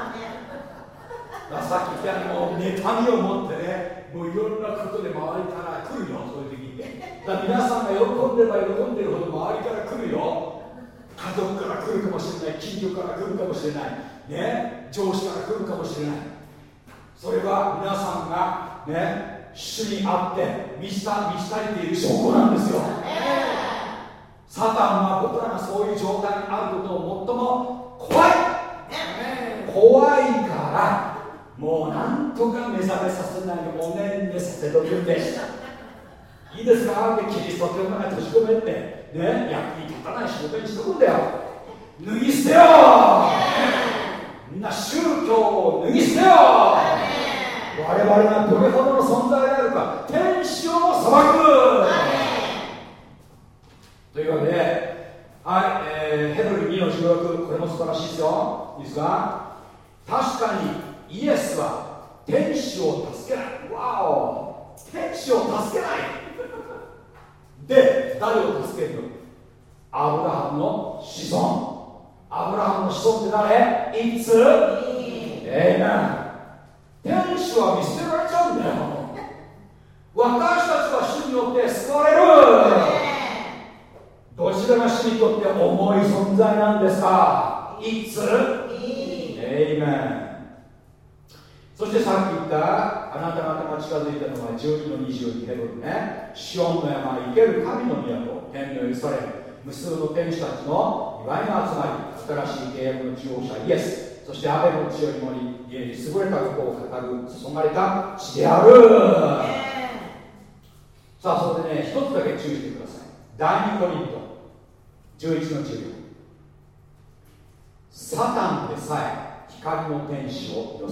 さっき言ったようにもう妬みを持ってねもういろんなことで周りから来るよそういう時ってだ皆さんが喜んでれば喜んでるほど周りから来るよ。家族から来るかもしれない近所から来るかもしれない。ね、上司から来るかもしれない。それは皆さんがね主にあって満ちた満ち足りている証拠なんですよ。サタンは僕らがそういう状態にあることを最も怖い。怖いからもうなんとか目覚めさせないおねんねさせとくんでいいですか？でキリスト教が閉じ込めて。ね役に立たない仕事にしとくんだよ。脱ぎ捨てよ！みんな宗教を脱ぎ捨てよ我々がどれほどの存在であるか天使を裁く。というわけではい、えー、ヘブル2の16これも素晴らしいですよ。いいですか？確かにイエスは天使を助けない。わお。天使を助けない。で誰を助けるの？アブラハムの子孫。アブラハムの子孫って誰？いつ？ええな天使は見捨てられちゃうんだよ私たちは主によって救われる。どちらが主にとって重い存在なんですか？いつ？えいめんそしてさっき言ったあなた方が近づいたのは12の22ヘブルね。シオンの山生ける神の都天の許される無数の天使たちの祝いが集まり新しい契約の中央者イエスそしてアベルの地よりもに優れた過去を語る注がれた地である。さあそれでね一つだけ注意してください。第2コリント。11の14サタ光の天使を装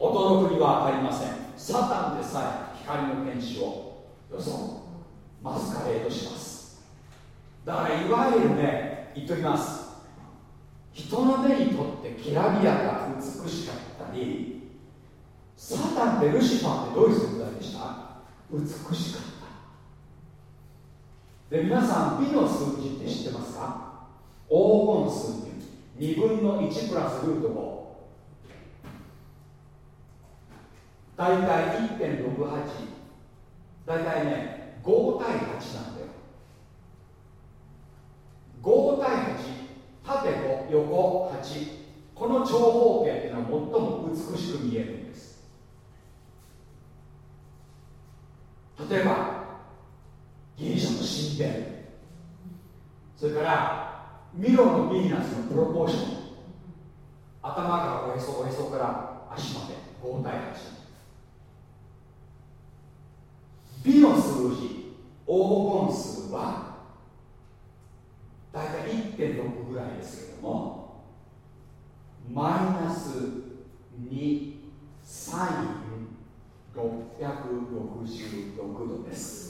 う。驚くには分かりません。サタンでさえ光の天使を装う。マスカレードします。だからいわゆるね言っときます人の目にとってきらびやか美しかったりサタンってルシファーってどういう存在でした？美しかった。で皆さん美の数字って知ってますか？黄金数っていう2分の1プラスルート5大体1.68大体ね5対8なんだよ。5対8縦5横8この長方形っていうのは最も美しく見えるんです。例えばギリシャの神殿。それからミロのヴィーナスのプロポーション。頭からおへそおへそから足まで5対8美の数字黄金数は大体1.6ぐらいですけどもマイナス2サイン666度です。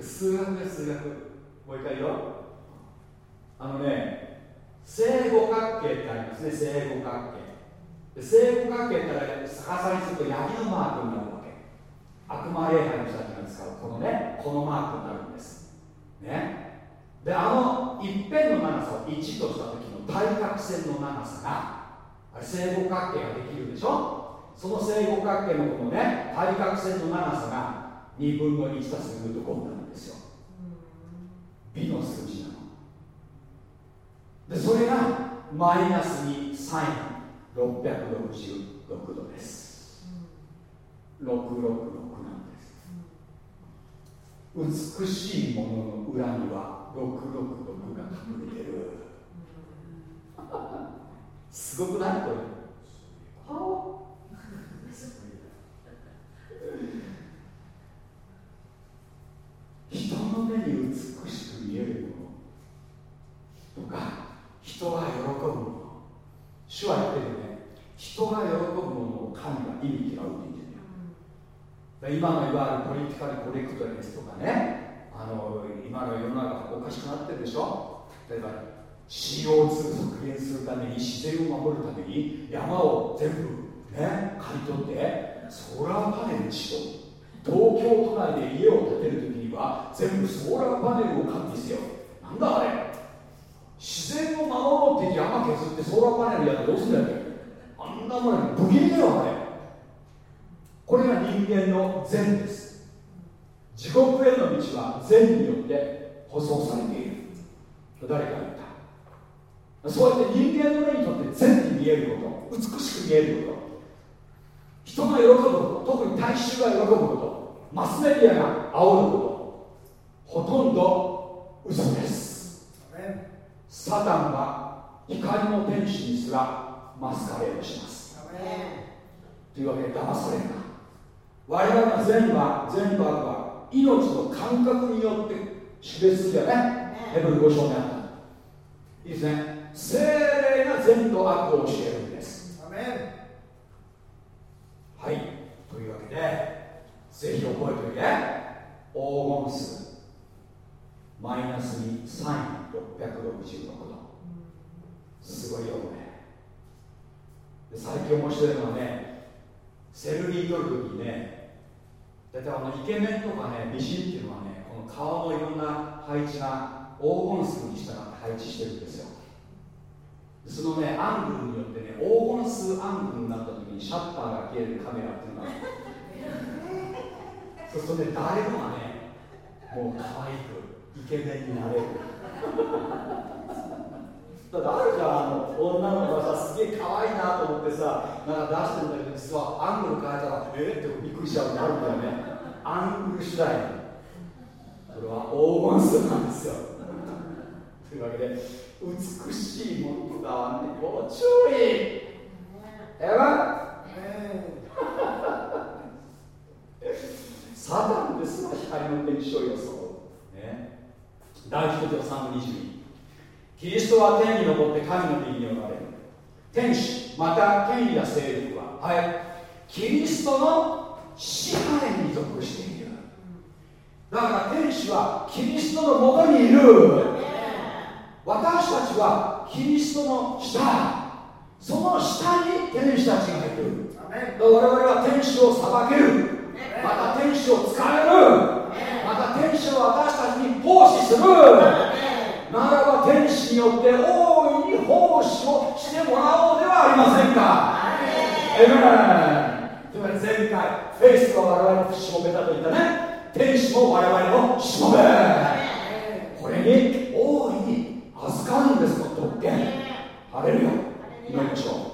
数学です数学もう一回言おう。あのね正五角形ってありますね正五角形。正五角形って逆さにするとヤギのマークになるわけ。悪魔礼拝の人たちが使うこのねこのマークになるんです。ね。であの一辺の長さを1とした時の対角線の長さが正五角形ができるでしょ？その正五角形のこのね対角線の長さが2分の1足すルート5になるんですよ。美の数字なの。でそれがマイナス2サイン。666度です。666なんです。美しいものの裏には666が隠れてる。すごくない？これ。人の目に美しく見えるものとか人が喜ぶもの。主は言ってるね。人が喜ぶものを神が意味嫌うって言ってるよ。今のいわゆるポリティカルコレクトですとかね。あの今の世の中おかしくなってるでしょ。例えば CO2 削減するために自然を守るために山を全部ね刈り取ってソーラーパネルにしよう。東京都内で家を建てるときには全部ソーラーパネルを完備せよ。なんだあれ。自然を守ろうって山削ってソーラーパネルやってどうすんだよ。あんなもの不義理だよあれこれが人間の善です。地獄への道は善によって舗装されている。と誰か言った。そうやって人間の目にとって善に見えること美しく見えること。人が喜ぶこと特に大衆が喜ぶこと。マスメディアが煽ること。ほとんど嘘です。サタンは光の天使にすらマスカレードします。というわけで騙されるな。我々の善は善と悪は命の感覚によって識別するじゃねヘブル5章にあった。いいですね精霊が善と悪を教えるんです。はい。というわけでぜひ覚えておいて。黄金数マイナスにサイン666度。すごいよこれで最近面白いのはねセルリー取る時にね。大体あのイケメンとかね美人っていうのはねこの顔のいろんな配置が黄金数に従って配置してるんですよ。そのねアングルによってね黄金数アングルになった時にシャッターが消えるカメラっていうのが そうするとね誰もがねもう可愛くイケメンになれる。だってあるじゃんあの女の子がさすげえ可愛いなと思ってさなんか出してるんだけど実はアングル変えたらえー、ってびっくりしちゃうるんだよね。アングル次第。それは黄金数なんですよ。というわけで美しいものとかはねご注意。えば サタンっての天使を装う、ね、第一章3の22キリストは天に昇って神の右におられる。天使また権威や勢力ははいキリストの支配に属しているだから天使はキリストのもとにいる。私たちはキリストの下。その下に天使たちがいる。我々は天使を裁ける。また天使を使えるまた天使を私たちに奉仕する。ならば天使によって大いに奉仕をしてもらおうではありませんか。えめつまり前回フェイスが我々のしもべだと言ったね。天使も我々のしもべこれに大いに預かるんですよ特権。晴れるよ祈りましょう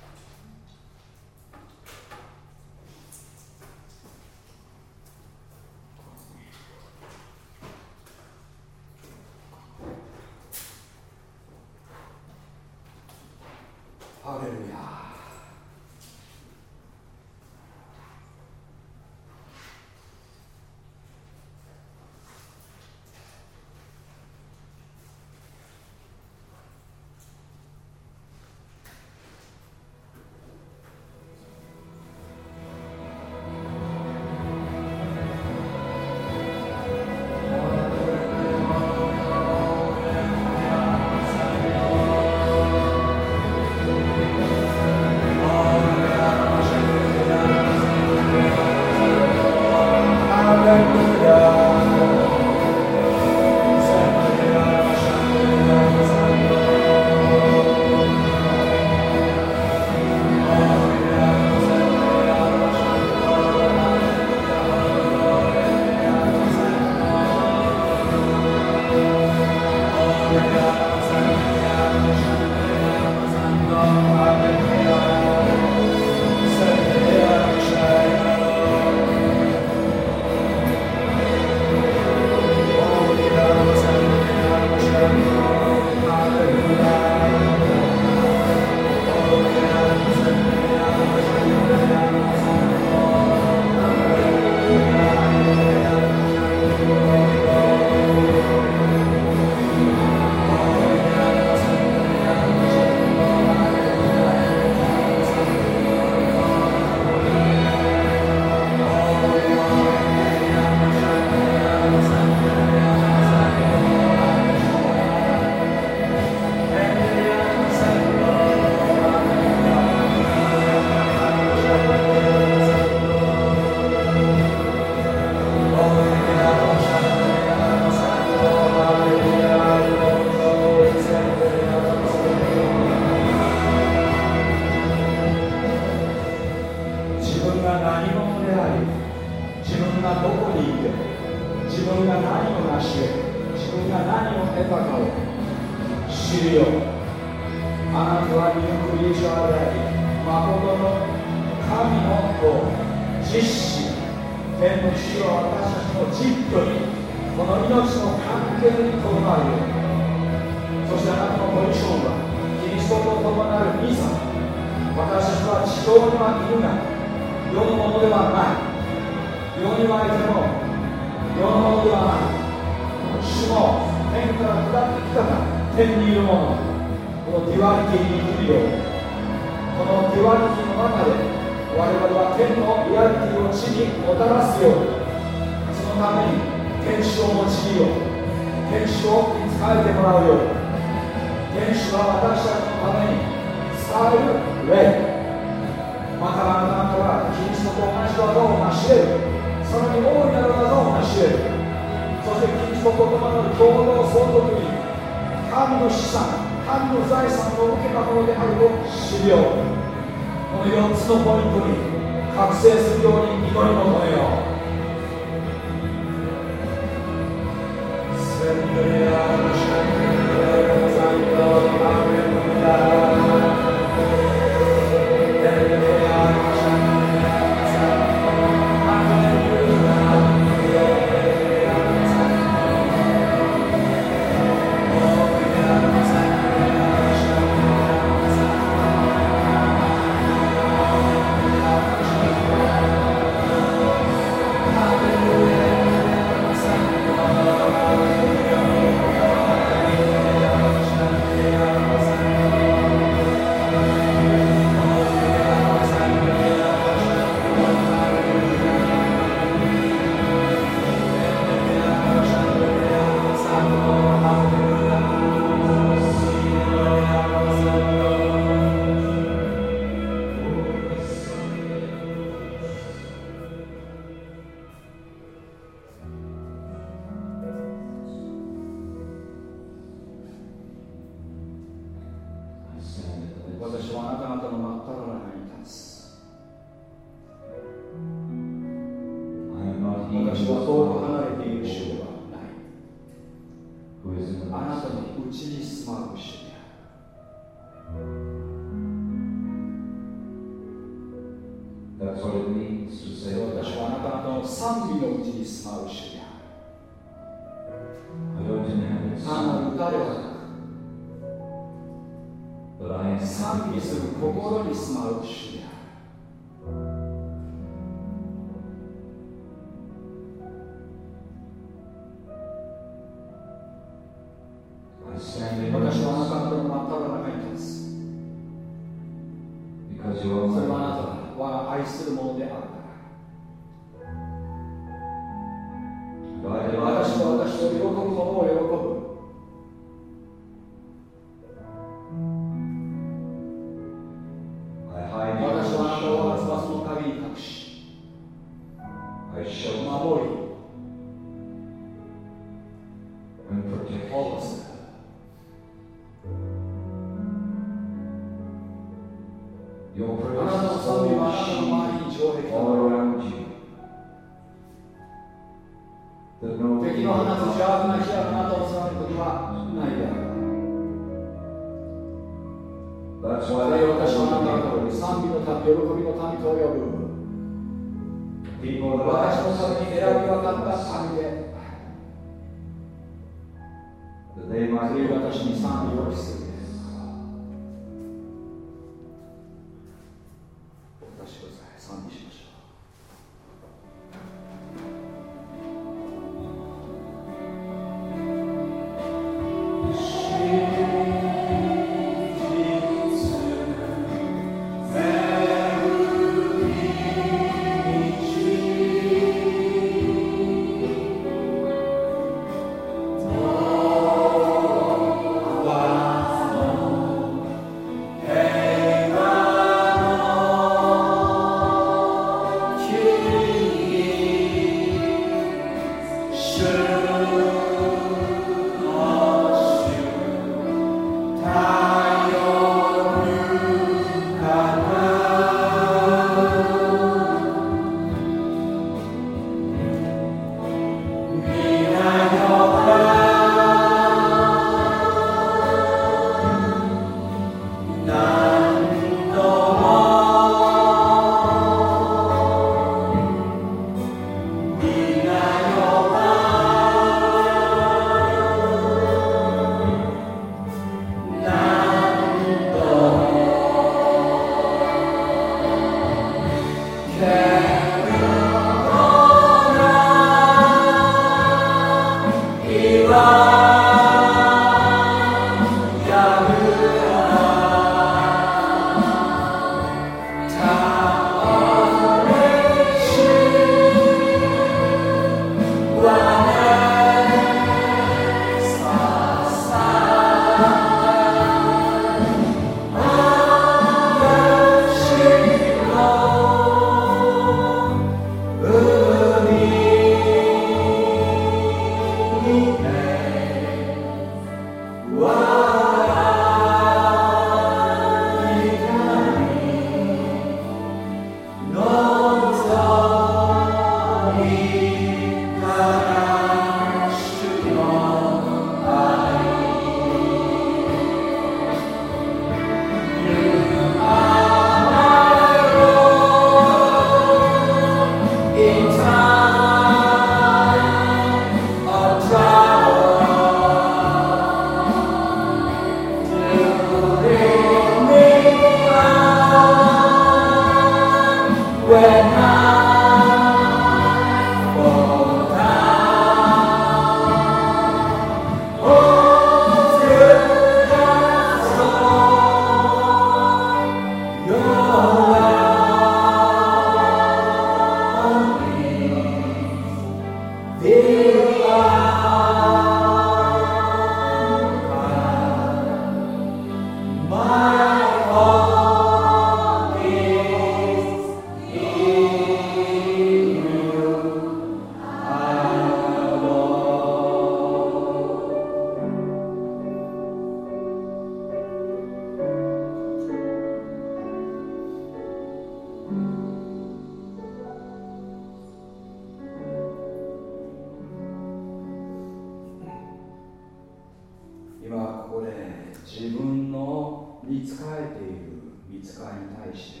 分の見つかえている見つかりに対して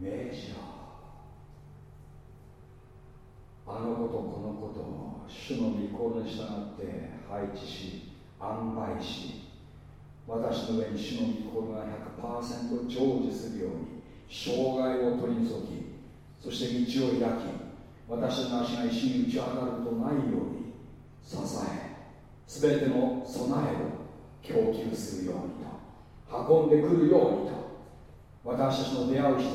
命じろあのことこのことを主の御心に従って配置し安排し私の上に主の御心が100%成就するように障害を取り除きそして道を開き私の足が石に打ち当たることないように支え全ての備えを供給するようにと運んでくるようにと。私たちの出会う人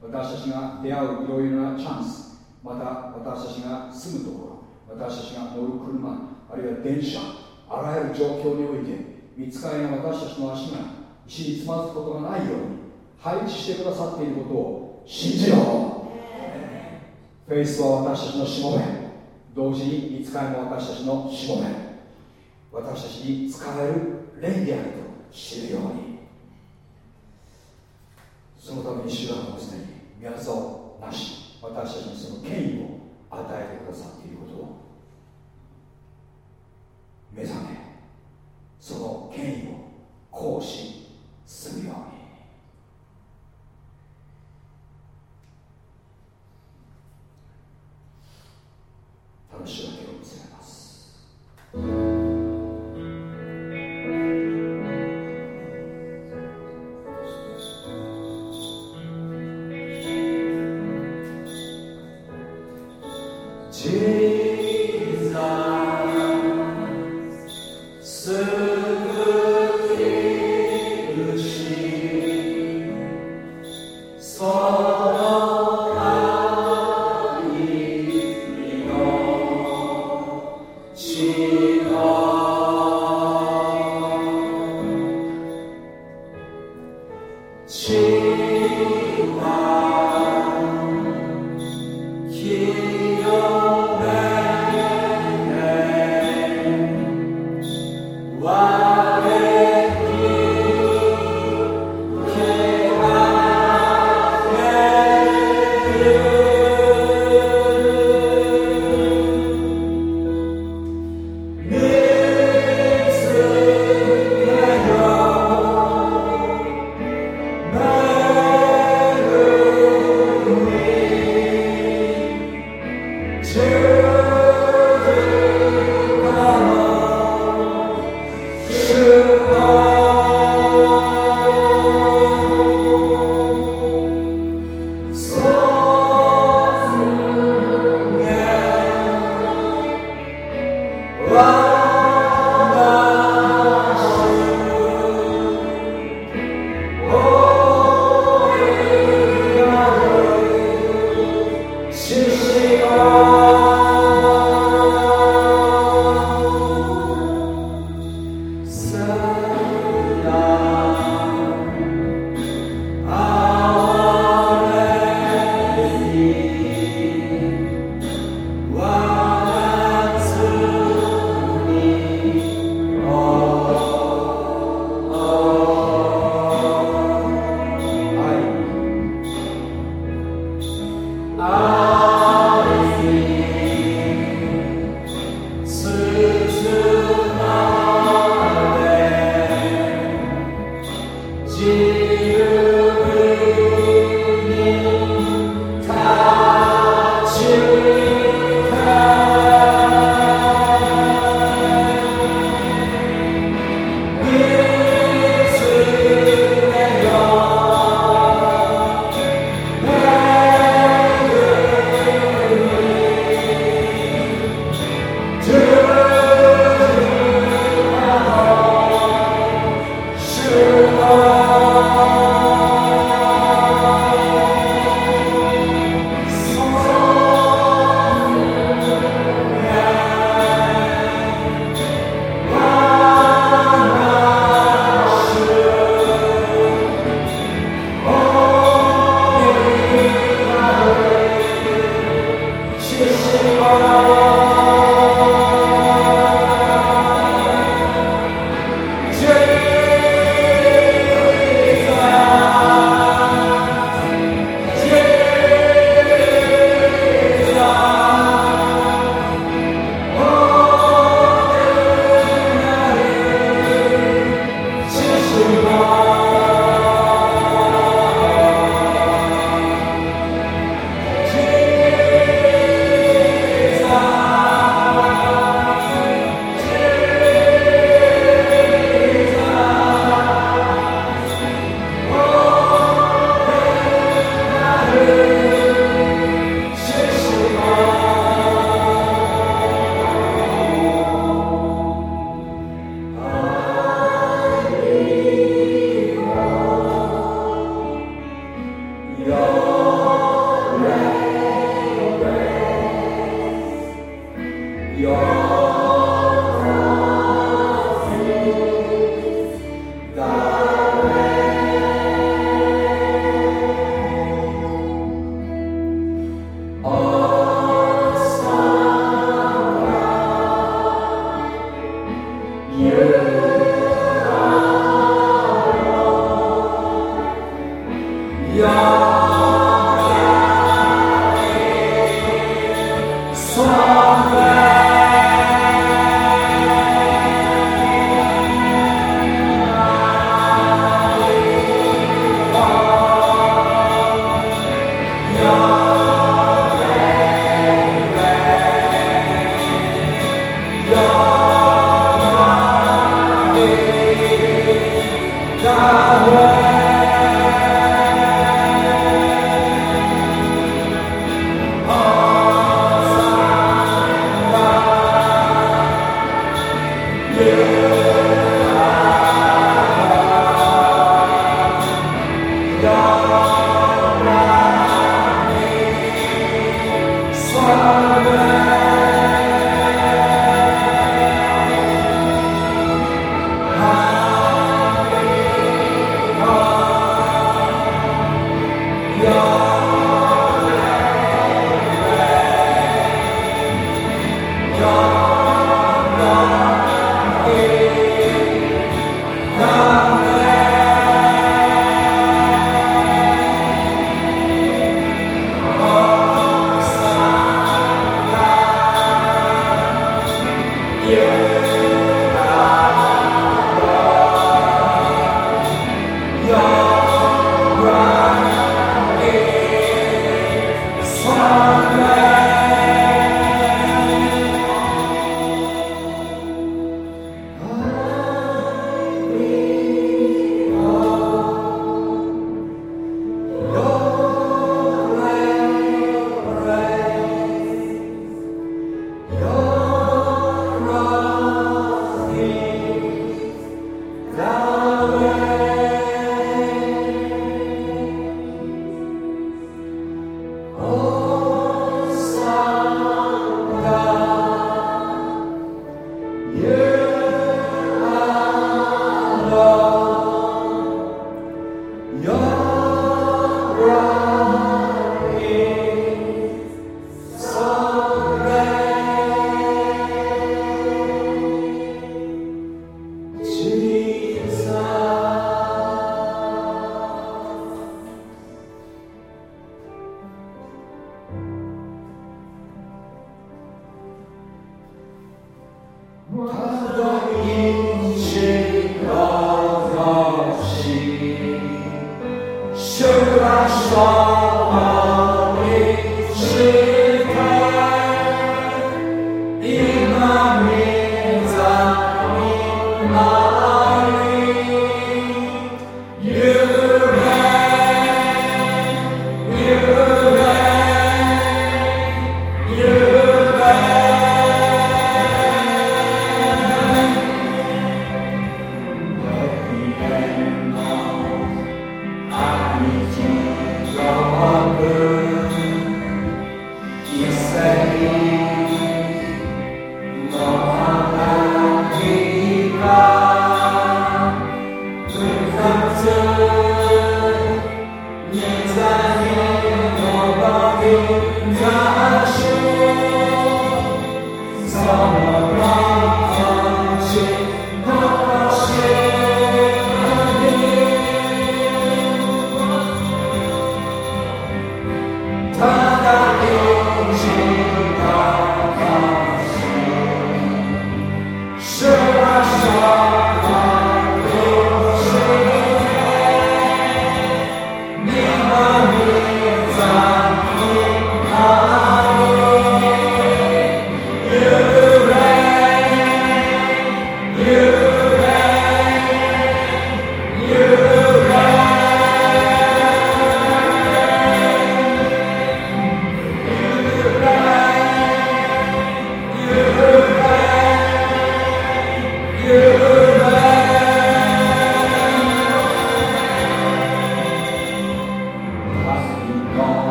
私たちが出会ういろいろなチャンスまた私たちが住むところ私たちが乗る車あるいは電車あらゆる状況において見つかりが私たちの足が石につまずくことがないように配置してくださっていることを信じろ。フェイスは私たちのしもべ。同時に見つかりも私たちのしもべ私たちに使える霊であると知るように。そのために主はもうすでに宮沢なし私たちにその権威を与えてくださっていることを目覚めその権威を行使するように。楽しいわけを見せます。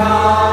come.